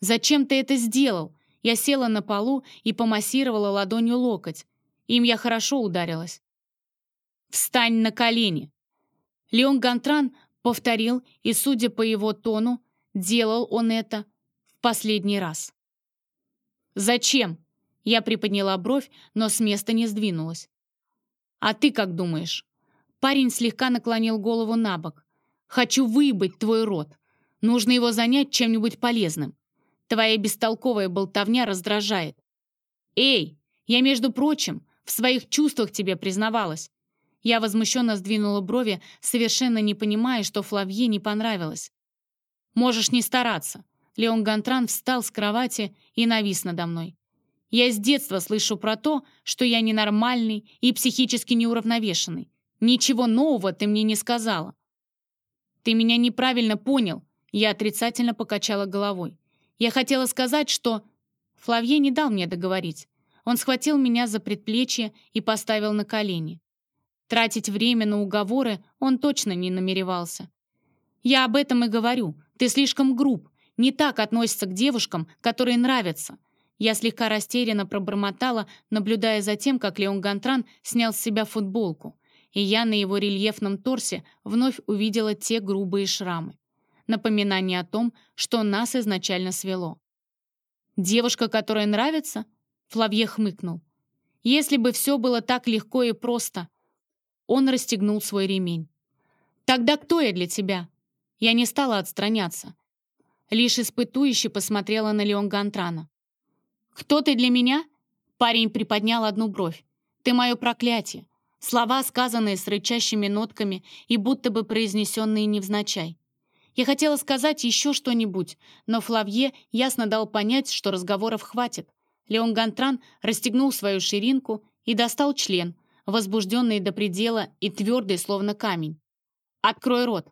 «Зачем ты это сделал?» Я села на полу и помассировала ладонью локоть. Им я хорошо ударилась. «Встань на колени!» Леон Гантран повторил, и, судя по его тону, делал он это в последний раз. «Зачем?» Я приподняла бровь, но с места не сдвинулась. «А ты как думаешь?» Парень слегка наклонил голову на бок. «Хочу выебать твой рот. Нужно его занять чем-нибудь полезным. Твоя бестолковая болтовня раздражает. Эй, я, между прочим, в своих чувствах тебе признавалась. Я возмущенно сдвинула брови, совершенно не понимая, что Флавье не понравилось. «Можешь не стараться». Леон Гантран встал с кровати и навис надо мной. «Я с детства слышу про то, что я ненормальный и психически неуравновешенный. Ничего нового ты мне не сказала». «Ты меня неправильно понял», — я отрицательно покачала головой. Я хотела сказать, что... Флавье не дал мне договорить. Он схватил меня за предплечье и поставил на колени. Тратить время на уговоры он точно не намеревался. «Я об этом и говорю. Ты слишком груб. Не так относится к девушкам, которые нравятся». Я слегка растерянно пробормотала, наблюдая за тем, как Леон Гантран снял с себя футболку, и я на его рельефном торсе вновь увидела те грубые шрамы напоминание о том, что нас изначально свело. «Девушка, которая нравится?» Флавье хмыкнул. «Если бы все было так легко и просто». Он расстегнул свой ремень. «Тогда кто я для тебя?» Я не стала отстраняться. Лишь испытующе посмотрела на Леон Гантрана. «Кто ты для меня?» Парень приподнял одну бровь. «Ты мое проклятие». Слова, сказанные с рычащими нотками и будто бы произнесенные невзначай. Я хотела сказать еще что-нибудь, но Флавье ясно дал понять, что разговоров хватит. Леон Гантран расстегнул свою ширинку и достал член, возбужденный до предела и твердый, словно камень. «Открой рот!»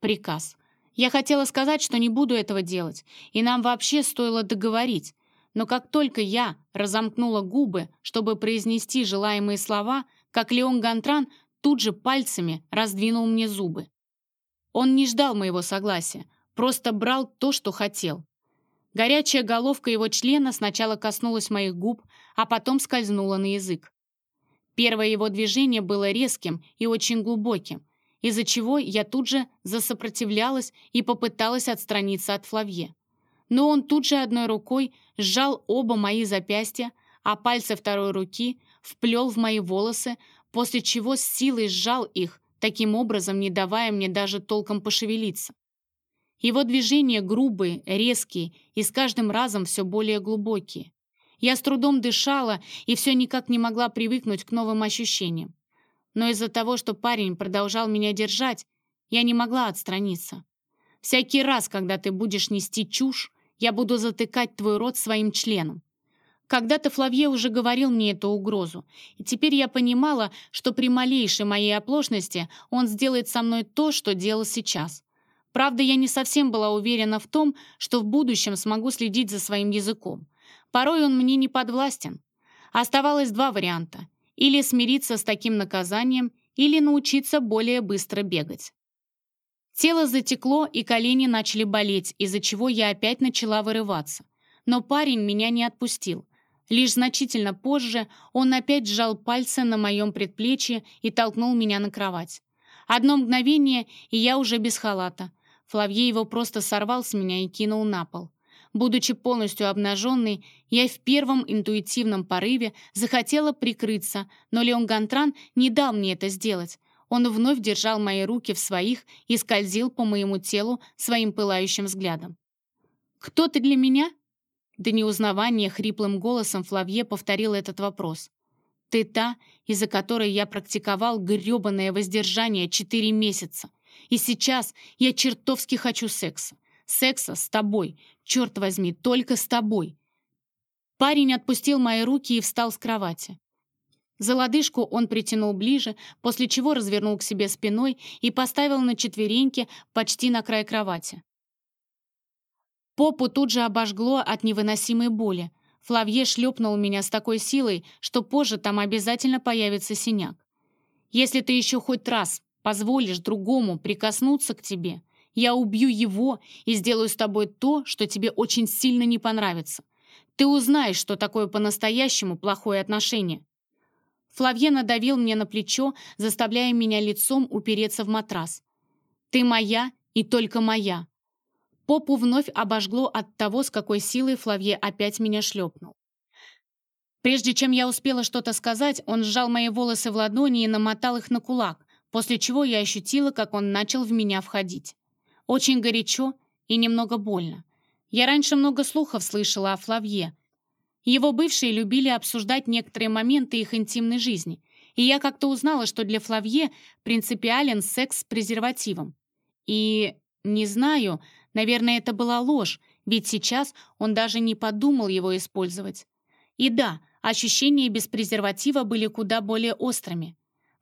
Приказ. Я хотела сказать, что не буду этого делать, и нам вообще стоило договорить. Но как только я разомкнула губы, чтобы произнести желаемые слова, как Леон Гантран тут же пальцами раздвинул мне зубы. Он не ждал моего согласия, просто брал то, что хотел. Горячая головка его члена сначала коснулась моих губ, а потом скользнула на язык. Первое его движение было резким и очень глубоким, из-за чего я тут же засопротивлялась и попыталась отстраниться от Флавье. Но он тут же одной рукой сжал оба мои запястья, а пальцы второй руки вплел в мои волосы, после чего с силой сжал их, таким образом не давая мне даже толком пошевелиться. Его движения грубые, резкие и с каждым разом все более глубокие. Я с трудом дышала и все никак не могла привыкнуть к новым ощущениям. Но из-за того, что парень продолжал меня держать, я не могла отстраниться. Всякий раз, когда ты будешь нести чушь, я буду затыкать твой рот своим членом. Когда-то Флавье уже говорил мне эту угрозу, и теперь я понимала, что при малейшей моей оплошности он сделает со мной то, что делал сейчас. Правда, я не совсем была уверена в том, что в будущем смогу следить за своим языком. Порой он мне не подвластен. Оставалось два варианта. Или смириться с таким наказанием, или научиться более быстро бегать. Тело затекло, и колени начали болеть, из-за чего я опять начала вырываться. Но парень меня не отпустил — Лишь значительно позже он опять сжал пальцы на моем предплечье и толкнул меня на кровать. Одно мгновение, и я уже без халата. Флавье его просто сорвал с меня и кинул на пол. Будучи полностью обнаженной, я в первом интуитивном порыве захотела прикрыться, но Леон Гантран не дал мне это сделать. Он вновь держал мои руки в своих и скользил по моему телу своим пылающим взглядом. «Кто ты для меня?» До неузнавания хриплым голосом Флавье повторил этот вопрос. «Ты та, из-за которой я практиковал грёбаное воздержание четыре месяца. И сейчас я чертовски хочу секса. Секса с тобой. Черт возьми, только с тобой. Парень отпустил мои руки и встал с кровати. За лодыжку он притянул ближе, после чего развернул к себе спиной и поставил на четвереньки почти на край кровати. Попу тут же обожгло от невыносимой боли. Флавье шлепнул меня с такой силой, что позже там обязательно появится синяк. Если ты еще хоть раз позволишь другому прикоснуться к тебе, я убью его и сделаю с тобой то, что тебе очень сильно не понравится. Ты узнаешь, что такое по-настоящему плохое отношение. Флавье надавил мне на плечо, заставляя меня лицом упереться в матрас. «Ты моя и только моя». Попу вновь обожгло от того, с какой силой Флавье опять меня шлепнул. Прежде чем я успела что-то сказать, он сжал мои волосы в ладони и намотал их на кулак, после чего я ощутила, как он начал в меня входить. Очень горячо и немного больно. Я раньше много слухов слышала о Флавье, его бывшие любили обсуждать некоторые моменты их интимной жизни, и я как-то узнала, что для Флавье принципиален секс с презервативом. И, не знаю, наверное, это была ложь, ведь сейчас он даже не подумал его использовать. И да, ощущения без презерватива были куда более острыми.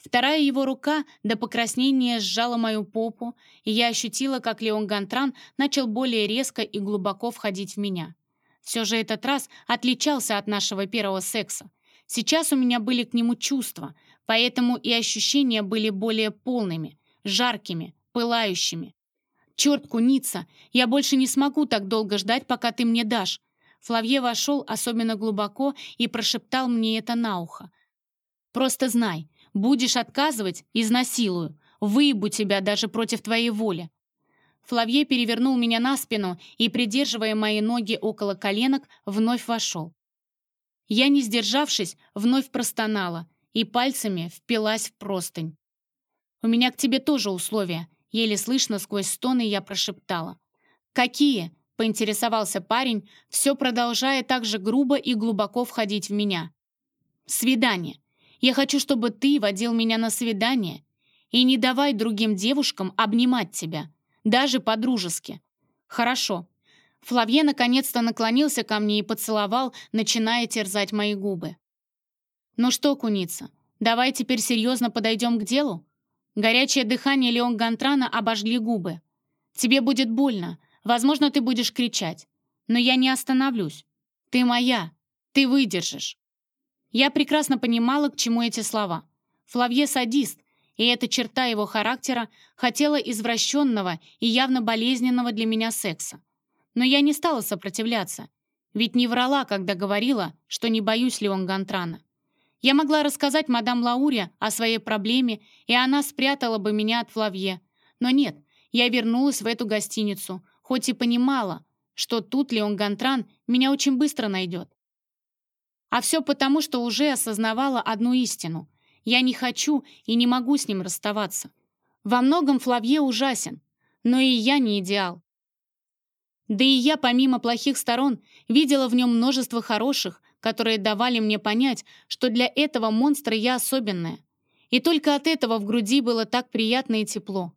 Вторая его рука до покраснения сжала мою попу, и я ощутила, как Леон Гантран начал более резко и глубоко входить в меня. Все же этот раз отличался от нашего первого секса. Сейчас у меня были к нему чувства, поэтому и ощущения были более полными, жаркими, пылающими. «Черт, куница, я больше не смогу так долго ждать, пока ты мне дашь». Флавье вошел особенно глубоко и прошептал мне это на ухо. «Просто знай, будешь отказывать — изнасилую, выебу тебя даже против твоей воли. Флавье перевернул меня на спину и, придерживая мои ноги около коленок, вновь вошел. Я, не сдержавшись, вновь простонала и пальцами впилась в простынь. «У меня к тебе тоже условия», — еле слышно сквозь стоны я прошептала. «Какие?» — поинтересовался парень, все продолжая так же грубо и глубоко входить в меня. «Свидание. Я хочу, чтобы ты водил меня на свидание и не давай другим девушкам обнимать тебя даже по-дружески. Хорошо. Флавье наконец-то наклонился ко мне и поцеловал, начиная терзать мои губы. «Ну что, куница, давай теперь серьезно подойдем к делу?» Горячее дыхание Леон Гантрана обожгли губы. «Тебе будет больно, возможно, ты будешь кричать. Но я не остановлюсь. Ты моя, ты выдержишь». Я прекрасно понимала, к чему эти слова. Флавье садист, и эта черта его характера хотела извращенного и явно болезненного для меня секса. Но я не стала сопротивляться, ведь не врала, когда говорила, что не боюсь Леон Гантрана. Я могла рассказать мадам Лауре о своей проблеме, и она спрятала бы меня от Флавье. Но нет, я вернулась в эту гостиницу, хоть и понимала, что тут Леон Гантран меня очень быстро найдет. А все потому, что уже осознавала одну истину. Я не хочу и не могу с ним расставаться. Во многом Флавье ужасен, но и я не идеал. Да и я, помимо плохих сторон, видела в нем множество хороших, которые давали мне понять, что для этого монстра я особенная. И только от этого в груди было так приятно и тепло.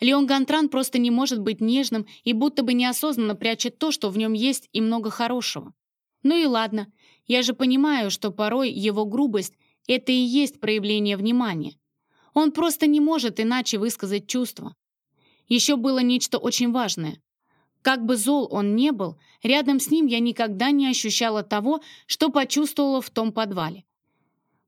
Леон Гантран просто не может быть нежным и будто бы неосознанно прячет то, что в нем есть и много хорошего. Ну и ладно, я же понимаю, что порой его грубость это и есть проявление внимания. Он просто не может иначе высказать чувства. Еще было нечто очень важное. Как бы зол он не был, рядом с ним я никогда не ощущала того, что почувствовала в том подвале.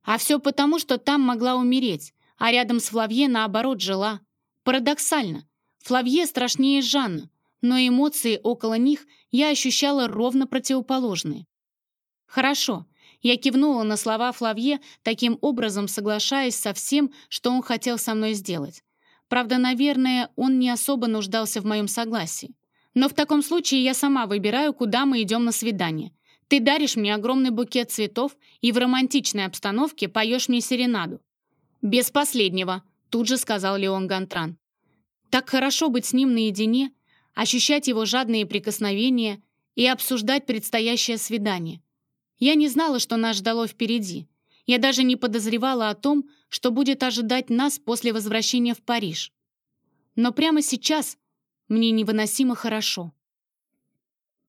А все потому, что там могла умереть, а рядом с Флавье, наоборот, жила. Парадоксально. Флавье страшнее Жанны, но эмоции около них я ощущала ровно противоположные. Хорошо, я кивнула на слова Флавье, таким образом соглашаясь со всем, что он хотел со мной сделать. Правда, наверное, он не особо нуждался в моем согласии. Но в таком случае я сама выбираю, куда мы идем на свидание. Ты даришь мне огромный букет цветов и в романтичной обстановке поешь мне серенаду. «Без последнего», — тут же сказал Леон Гантран. «Так хорошо быть с ним наедине, ощущать его жадные прикосновения и обсуждать предстоящее свидание. Я не знала, что нас ждало впереди. Я даже не подозревала о том, что будет ожидать нас после возвращения в Париж. Но прямо сейчас мне невыносимо хорошо.